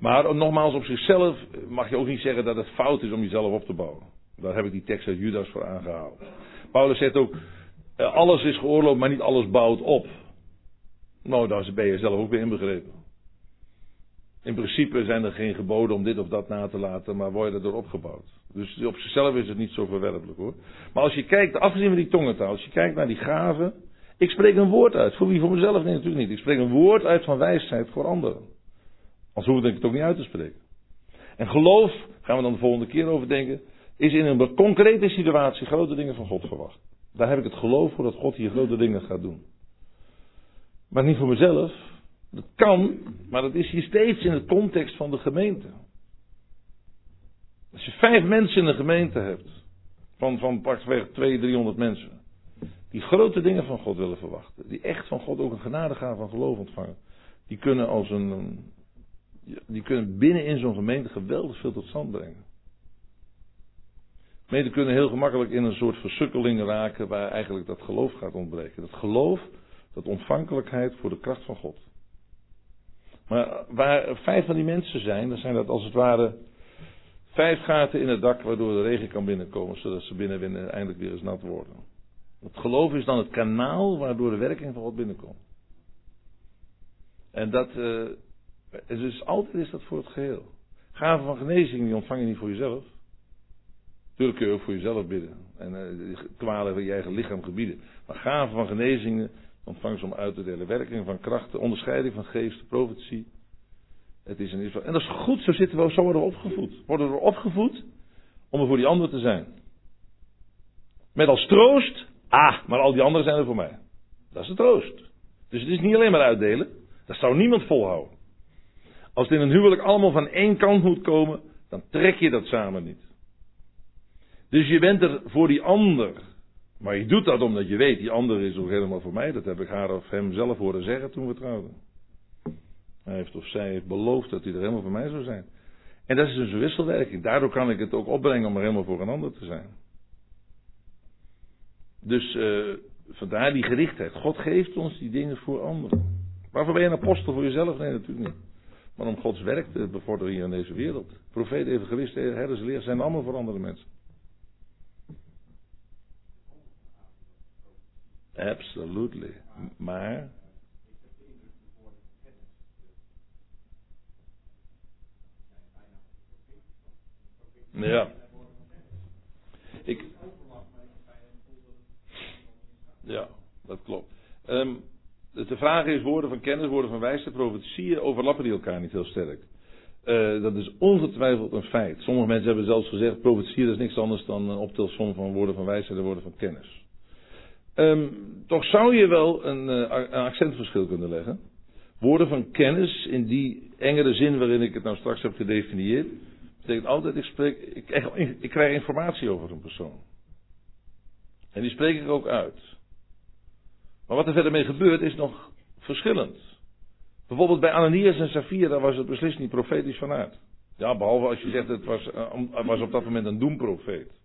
Maar nogmaals, op zichzelf mag je ook niet zeggen dat het fout is om jezelf op te bouwen. Daar heb ik die tekst uit Judas voor aangehaald. Paulus zegt ook, eh, alles is geoorloofd, maar niet alles bouwt op. Nou, daar ben je zelf ook weer inbegrepen. In principe zijn er geen geboden om dit of dat na te laten, maar word je erdoor opgebouwd. Dus op zichzelf is het niet zo verwerpelijk hoor. Maar als je kijkt, afgezien van die tongentaal, als je kijkt naar die gaven. Ik spreek een woord uit. Voor wie? Voor mezelf? Nee, natuurlijk niet. Ik spreek een woord uit van wijsheid voor anderen. Als hoef ik het ook niet uit te spreken. En geloof, gaan we dan de volgende keer over denken, is in een concrete situatie grote dingen van God verwacht. Daar heb ik het geloof voor dat God hier grote dingen gaat doen. Maar niet voor mezelf, dat kan, maar dat is hier steeds in de context van de gemeente. Als je vijf mensen in een gemeente hebt, van, van pakweg 200, 300 mensen, die grote dingen van God willen verwachten, die echt van God ook een genadegave van geloof ontvangen, die kunnen als een, die kunnen binnen in zo'n gemeente geweldig veel tot stand brengen. Gemeenten kunnen heel gemakkelijk in een soort versukkeling raken waar eigenlijk dat geloof gaat ontbreken. Dat geloof, dat ontvankelijkheid voor de kracht van God. Maar waar vijf van die mensen zijn, dan zijn dat als het ware vijf gaten in het dak waardoor de regen kan binnenkomen, zodat ze binnen, eindelijk weer eens nat worden. Het geloof is dan het kanaal waardoor de werking van God binnenkomt. En dat, uh, dus altijd is dat voor het geheel. Gaven van genezing, die ontvang je niet voor jezelf. Tuurlijk kun je ook voor jezelf bidden. En uh, kwalen je eigen lichaam gebieden. Maar gaven van genezingen, ontvangst om uit te delen. Werking van krachten, onderscheiding van geest, profetie. Het is een, en dat is goed, zo, zitten we, zo worden we opgevoed. Worden we opgevoed om er voor die ander te zijn. Met als troost, ah, maar al die anderen zijn er voor mij. Dat is de troost. Dus het is niet alleen maar uitdelen. Dat zou niemand volhouden. Als het in een huwelijk allemaal van één kant moet komen, dan trek je dat samen niet. Dus je bent er voor die ander. Maar je doet dat omdat je weet, die ander is ook helemaal voor mij. Dat heb ik haar of hem zelf horen zeggen toen we trouwden. Hij heeft of zij heeft beloofd dat hij er helemaal voor mij zou zijn. En dat is dus een wisselwerking. Daardoor kan ik het ook opbrengen om er helemaal voor een ander te zijn. Dus uh, vandaar die gerichtheid. God geeft ons die dingen voor anderen. Waarvoor ben je een apostel voor jezelf? Nee, natuurlijk niet. Maar om Gods werk te bevorderen hier in deze wereld. Profeten, evangelisten, herders, leer zijn allemaal voor andere mensen. Absolutely. Maar. Ja. Ik. Ja, dat klopt. Um, de vraag is: woorden van kennis, woorden van wijsheid, profetieën overlappen die elkaar niet heel sterk. Uh, dat is ongetwijfeld een feit. Sommige mensen hebben zelfs gezegd: profetieën is niks anders dan een optelsom van woorden van wijsheid en woorden van kennis. Um, toch zou je wel een, uh, een, accentverschil kunnen leggen. Woorden van kennis, in die engere zin waarin ik het nou straks heb gedefinieerd, betekent altijd: ik, spreek, ik, krijg, informatie over een persoon. En die spreek ik ook uit. Maar wat er verder mee gebeurt is nog verschillend. Bijvoorbeeld bij Ananias en Safira was het beslist niet profetisch vanuit. Ja, behalve als je zegt het was, uh, was op dat moment een doemprofeet.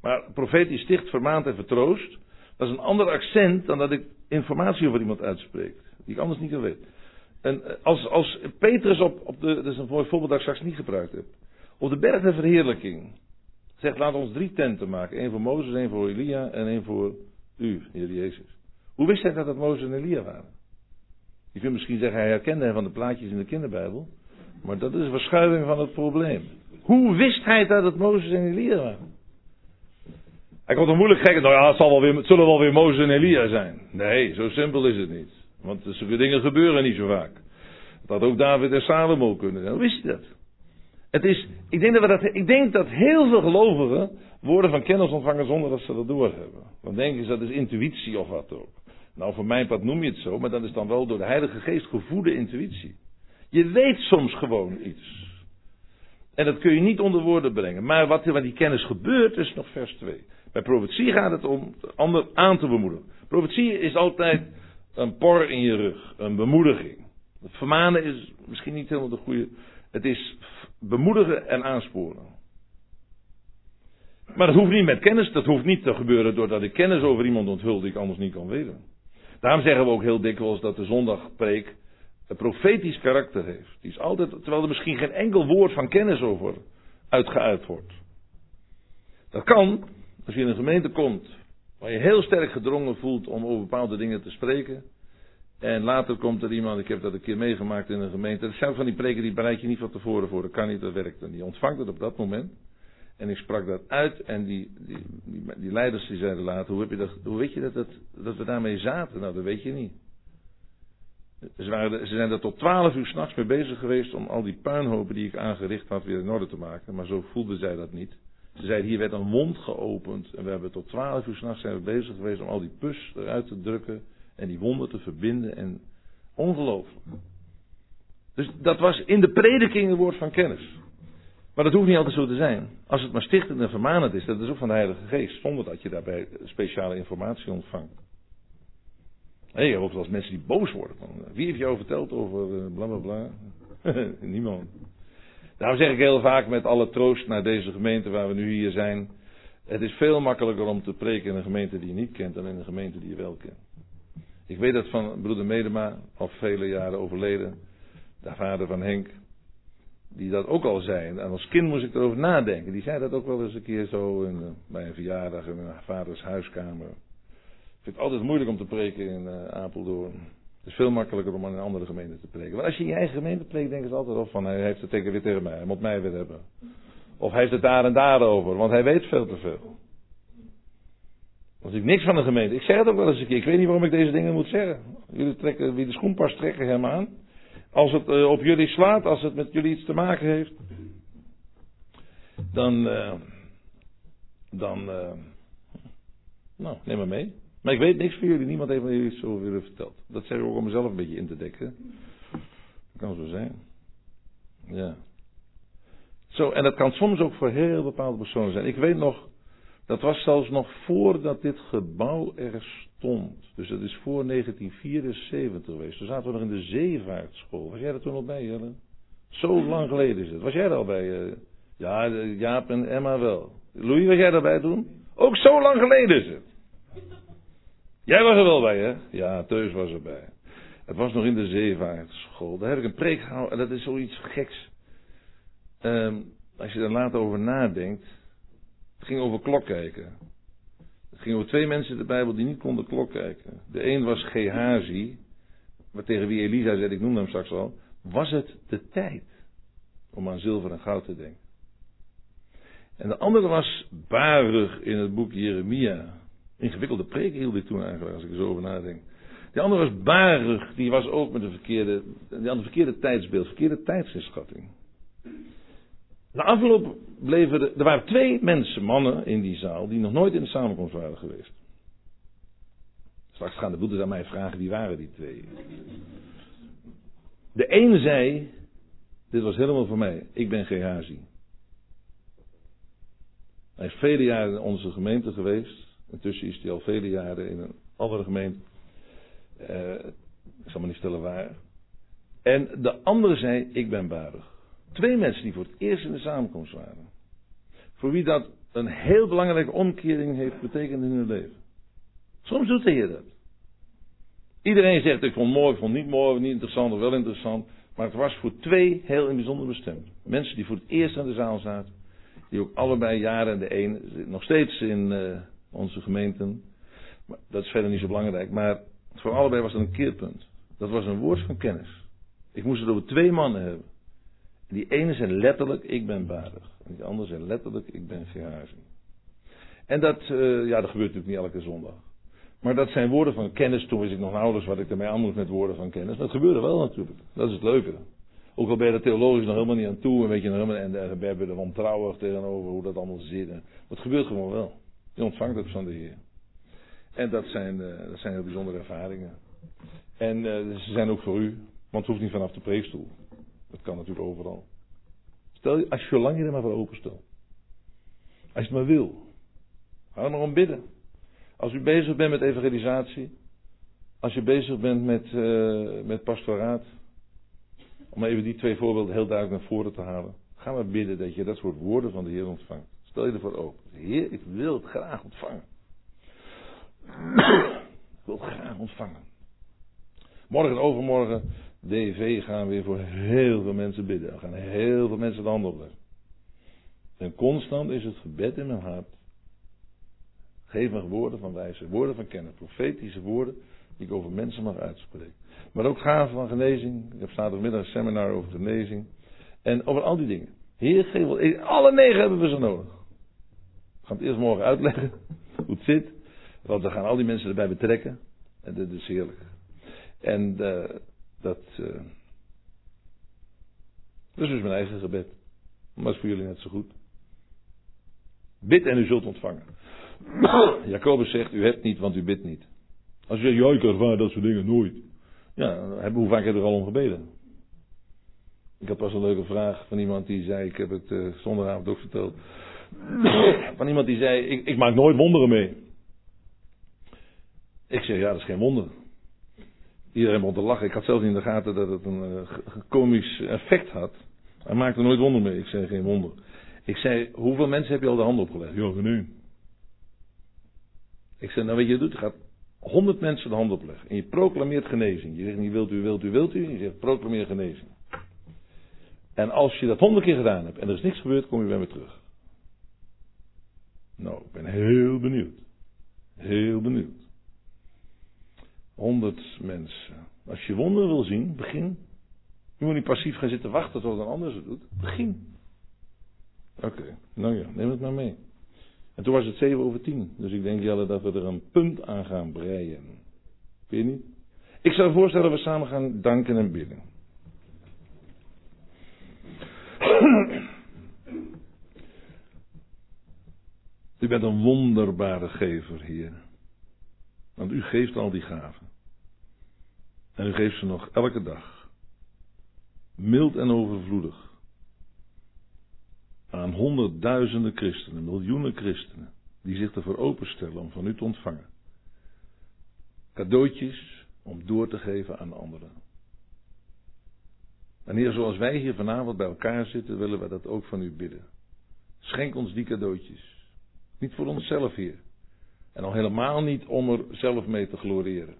Maar profetisch sticht, vermaand en vertroost dat is een ander accent dan dat ik informatie over iemand uitspreek. Die ik anders niet kan weten. En eh, als, als Petrus op, op de, dat is een mooi voorbeeld dat ik straks niet gebruikt heb. Op de berg der verheerlijking. Zegt laat ons drie tenten maken. één voor Mozes, één voor Elia en één voor u, Heer Jezus. Hoe wist hij dat het Mozes en Elia waren? Je kunt misschien zeggen hij herkende hem van de plaatjes in de kinderbijbel. Maar dat is een verschuiving van het probleem. Hoe wist hij dat het Mozes en Elia waren? Hij kon toch moeilijk gek. Nou ja, het, zal wel weer, zullen wel weer Mozes en Elia zijn. Nee, zo simpel is het niet. Want zulke dingen gebeuren niet zo vaak. Dat had ook David en Salomo kunnen zijn. Wist je dat? Het is, ik, denk dat we dat, ik denk dat heel veel gelovigen woorden van kennis ontvangen zonder dat ze dat doorhebben. Dan denken ze dat is intuïtie of wat ook. Nou, voor mijn part noem je het zo, maar dat is dan wel door de Heilige Geest gevoede intuïtie. Je weet soms gewoon iets. En dat kun je niet onder woorden brengen. Maar wat die kennis gebeurt, is nog vers 2. Bij profetie gaat het om de ander aan te bemoedigen. Profetie is altijd een por in je rug, een bemoediging. Het vermanen is misschien niet helemaal de goede. Het is bemoedigen en aansporen. Maar dat hoeft niet met kennis, dat hoeft niet te gebeuren doordat ik kennis over iemand onthul die ik anders niet kan weten. Daarom zeggen we ook heel dikwijls dat de zondagpreek een profetisch karakter heeft. Die is altijd, terwijl er misschien geen enkel woord van kennis over uitgeuit wordt. Dat kan, als je in een gemeente komt waar je heel sterk gedrongen voelt om over bepaalde dingen te spreken. En later komt er iemand, ik heb dat een keer meegemaakt in een gemeente. Dat zijn van die preken die bereid je niet van tevoren voor. Dat kan niet, dat werkt. En die ontvangt het op dat moment. En ik sprak dat uit en die, die, die, leiders die zeiden later, hoe, heb je dat, hoe weet je dat, dat, dat we daarmee zaten? Nou, dat weet je niet. Ze, waren, ze zijn er tot twaalf uur s'nachts mee bezig geweest om al die puinhopen die ik aangericht had weer in orde te maken. Maar zo voelden zij dat niet. Ze zeiden, hier werd een mond geopend en we hebben tot twaalf uur s'nachts zijn we bezig geweest om al die pus eruit te drukken en die wonden te verbinden en ongelooflijk. Dus dat was in de prediking een woord van kennis. Maar dat hoeft niet altijd zo te zijn. Als het maar stichtend en vermanend is, dat is ook van de Heilige Geest, zonder dat je daarbij speciale informatie ontvangt. Hey, je hebt ook wel eens mensen die boos worden. Wie heeft jou verteld over uh, bla bla bla? Niemand. Daarom zeg ik heel vaak met alle troost naar deze gemeente waar we nu hier zijn. Het is veel makkelijker om te preken in een gemeente die je niet kent dan in een gemeente die je wel kent. Ik weet dat van broeder Medema, al vele jaren overleden, de vader van Henk, die dat ook al zei. En als kind moest ik erover nadenken. Die zei dat ook wel eens een keer zo in, bij een verjaardag in mijn vaders huiskamer. Ik vind het altijd moeilijk om te preken in uh, Apeldoorn. Het is veel makkelijker om aan een andere gemeente te preken. Maar als je in je eigen gemeente preekt, denken ze altijd al van hij heeft het tegen weer tegen mij. Hij moet mij weer hebben. Of hij heeft het daar en daar over, want hij weet veel te veel. Als ik niks van de gemeente. Ik zeg het ook wel eens een keer. Ik weet niet waarom ik deze dingen moet zeggen. Jullie trekken, wie de schoen past, trekken hem aan. Als het uh, op jullie slaat, als het met jullie iets te maken heeft. Dan, uh, dan, uh, nou, neem maar mee. Maar ik weet niks van jullie, niemand heeft me iets over jullie verteld. Dat zeg ik ook om mezelf een beetje in te dekken. Dat kan zo zijn. Ja. Zo, en dat kan soms ook voor heel bepaalde personen zijn. Ik weet nog, dat was zelfs nog voordat dit gebouw er stond. Dus dat is voor 1974 geweest. Toen zaten we nog in de zeevaartschool. Was jij er toen al bij, Jelle? Zo lang geleden is het. Was jij er al bij? Uh, ja, Jaap en Emma wel. Louis, was jij erbij toen? Ook zo lang geleden is het. Jij was er wel bij, hè? Ja, Teus was erbij. Het was nog in de zeevaartschool. Daar heb ik een preek gehouden en dat is zoiets geks. Um, als je er later over nadenkt. Het ging over klok kijken. Het ging over twee mensen in de Bijbel die niet konden klok kijken. De een was Gehazi, maar tegen wie Elisa zei, ik noemde hem straks al. Was het de tijd om aan zilver en goud te denken? En de andere was Baruch in het boek Jeremia. Ingewikkelde preek hield ik toen eigenlijk, als ik er zo over nadenk. De andere was Baruch, die was ook met een verkeerde, die had een verkeerde tijdsbeeld, verkeerde tijdsinschatting. Na afloop bleven er, er waren twee mensen, mannen in die zaal, die nog nooit in de samenkomst waren geweest. Straks gaan de broeders aan mij vragen, wie waren die twee? De ene zei, dit was helemaal voor mij, ik ben Gehazi. Hij is vele jaren in onze gemeente geweest. Intussen is hij al vele jaren in een andere gemeente. Uh, ik zal me niet stellen waar. En de andere zei, ik ben Baruch. Twee mensen die voor het eerst in de samenkomst waren. Voor wie dat een heel belangrijke omkering heeft betekend in hun leven. Soms doet hij dat. Iedereen zegt, ik vond het mooi, ik vond het niet mooi, niet interessant of wel interessant. Maar het was voor twee heel in bijzonder bestemd. Mensen die voor het eerst aan de zaal zaten. Die ook allebei jaren, de een nog steeds in uh, onze gemeenten. Maar dat is verder niet zo belangrijk. Maar voor allebei was dat een keerpunt. Dat was een woord van kennis. Ik moest het over twee mannen hebben. Die ene zei letterlijk, ik ben baardig. En die andere zei letterlijk, ik ben Gehazi. En dat, uh, ja, dat gebeurt natuurlijk niet elke zondag. Maar dat zijn woorden van kennis. Toen wist ik nog nauwelijks wat ik ermee aan moest met woorden van kennis. Dat gebeurde wel natuurlijk. Dat is het leuke. Ook al ben je er theologisch nog helemaal niet aan toe. En weet je nog en daar ben je er wantrouwig tegenover hoe dat allemaal zit. Maar het gebeurt gewoon wel. Je ontvangt het van de Heer. En dat zijn, uh, dat zijn heel bijzondere ervaringen. En uh, ze zijn ook voor u. Want het hoeft niet vanaf de preekstoel. Dat kan natuurlijk overal. Stel je, als je lang je er maar voor openstelt. Als je het maar wil. Ga er maar om bidden. Als u bezig bent met evangelisatie. Als je bezig bent met, uh, met pastoraat. Om even die twee voorbeelden heel duidelijk naar voren te halen. Ga maar bidden dat je dat soort woorden van de Heer ontvangt. Stel je ervoor open. Heer, ik wil het graag ontvangen. ik wil het graag ontvangen. Morgen en overmorgen DV gaan we weer voor heel veel mensen bidden. We gaan heel veel mensen de hand opleggen. En constant is het gebed in mijn hart. Geef me woorden van wijze, woorden van kennis, profetische woorden die ik over mensen mag uitspreken. Maar ook gaven van genezing. Ik heb zaterdagmiddag een seminar over genezing. En over al die dingen. Heer, geef wel. Alle negen hebben we ze nodig. We gaan het eerst morgen uitleggen hoe het zit. Want we gaan al die mensen erbij betrekken. En dat is heerlijk. En uh, dat, uh, dat is dus mijn eigen gebed. Maar dat is voor jullie net zo goed. Bid en u zult ontvangen. Jacobus zegt, u hebt niet, want u bidt niet. Als je zegt, ja, ik ervaar dat soort dingen nooit. Ja, hoe vaak heb je er al om gebeden? Ik had pas een leuke vraag van iemand die zei, ik heb het uh, zondagavond ook verteld. van iemand die zei, ik, ik maak nooit wonderen mee. Ik zeg, ja, dat is geen wonder. Iedereen begon te lachen. Ik had zelf niet in de gaten dat het een uh, komisch effect had. Hij maakte nooit wonder mee. Ik zei, geen wonder. Ik zei, hoeveel mensen heb je al de hand opgelegd? Ja, geen Ik zei, nou weet je, je doet, je gaat honderd mensen de hand opleggen. En je proclameert genezing. Je zegt niet wilt u, wilt u, wilt u. Je zegt proclameer genezing. En als je dat honderd keer gedaan hebt en er is niks gebeurd, kom je bij me terug. Nou, ik ben heel benieuwd. Heel benieuwd. Honderd mensen. Als je wonderen wil zien, begin. Je moet niet passief gaan zitten wachten tot een ander het doet. Begin. Oké, nou ja, neem het maar mee. En toen was het 7 over 10. Dus ik denk, Jelle, dat we er een punt aan gaan breien. Vind je niet? Ik zou voorstellen dat we samen gaan danken en bidden. U bent een wonderbare gever, Heer. Want u geeft al die gaven. En u geeft ze nog elke dag. Mild en overvloedig. Aan honderdduizenden christenen, miljoenen christenen, die zich ervoor openstellen om van u te ontvangen. Cadeautjes om door te geven aan anderen. En Heer, zoals wij hier vanavond bij elkaar zitten, willen wij dat ook van u bidden. Schenk ons die cadeautjes. Niet voor onszelf, Heer. En al helemaal niet om er zelf mee te gloriëren.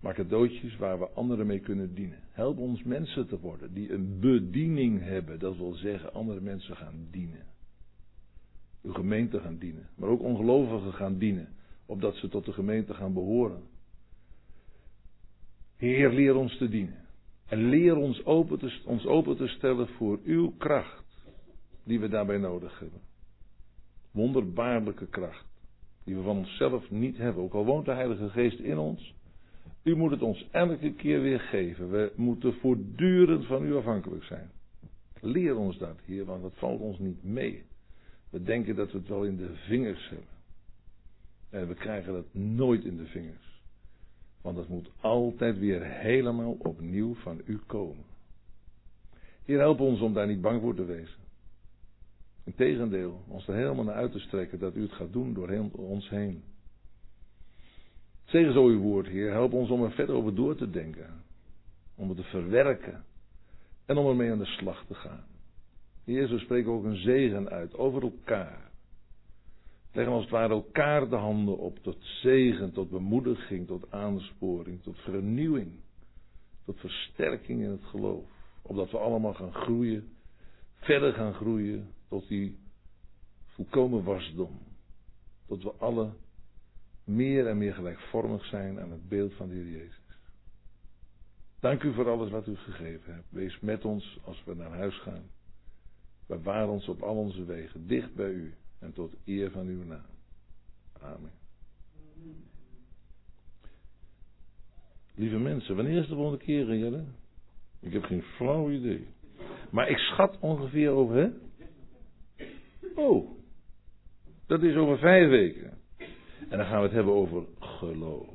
Maar cadeautjes waar we anderen mee kunnen dienen. Help ons mensen te worden die een bediening hebben. Dat wil zeggen andere mensen gaan dienen. Uw gemeente gaan dienen. Maar ook ongelovigen gaan dienen. Opdat ze tot de gemeente gaan behoren. Heer, leer ons te dienen. En leer ons open te, ons open te stellen voor uw kracht. Die we daarbij nodig hebben. Wonderbaarlijke kracht. Die we van onszelf niet hebben. Ook al woont de Heilige Geest in ons. U moet het ons elke keer weer geven. We moeten voortdurend van u afhankelijk zijn. Leer ons dat, Heer, want dat valt ons niet mee. We denken dat we het wel in de vingers hebben. En we krijgen dat nooit in de vingers. Want het moet altijd weer helemaal opnieuw van u komen. Heer, help ons om daar niet bang voor te wezen. Integendeel, ons er helemaal naar uit te strekken dat u het gaat doen door ons heen. Zeg zo uw woord, Heer. Help ons om er verder over door te denken. Om het te verwerken. En om ermee aan de slag te gaan. Heer, zo spreken ook een zegen uit over elkaar. Leggen als het ware elkaar de handen op tot zegen, tot bemoediging, tot aansporing, tot vernieuwing. Tot versterking in het geloof. Opdat we allemaal gaan groeien. Verder gaan groeien tot die volkomen wasdom. Tot we alle meer en meer gelijkvormig zijn aan het beeld van de Heer Jezus. Dank u voor alles wat u gegeven hebt. Wees met ons als we naar huis gaan. Bewaar ons op al onze wegen, dicht bij u en tot eer van uw naam. Amen. Lieve mensen, wanneer is de volgende keer, Jelle? Ik heb geen flauw idee. Maar ik schat ongeveer over, hè? Oh, dat is over vijf weken. En dan gaan we het hebben over geloof.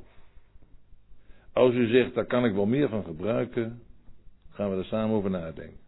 Als u zegt, daar kan ik wel meer van gebruiken, gaan we er samen over nadenken.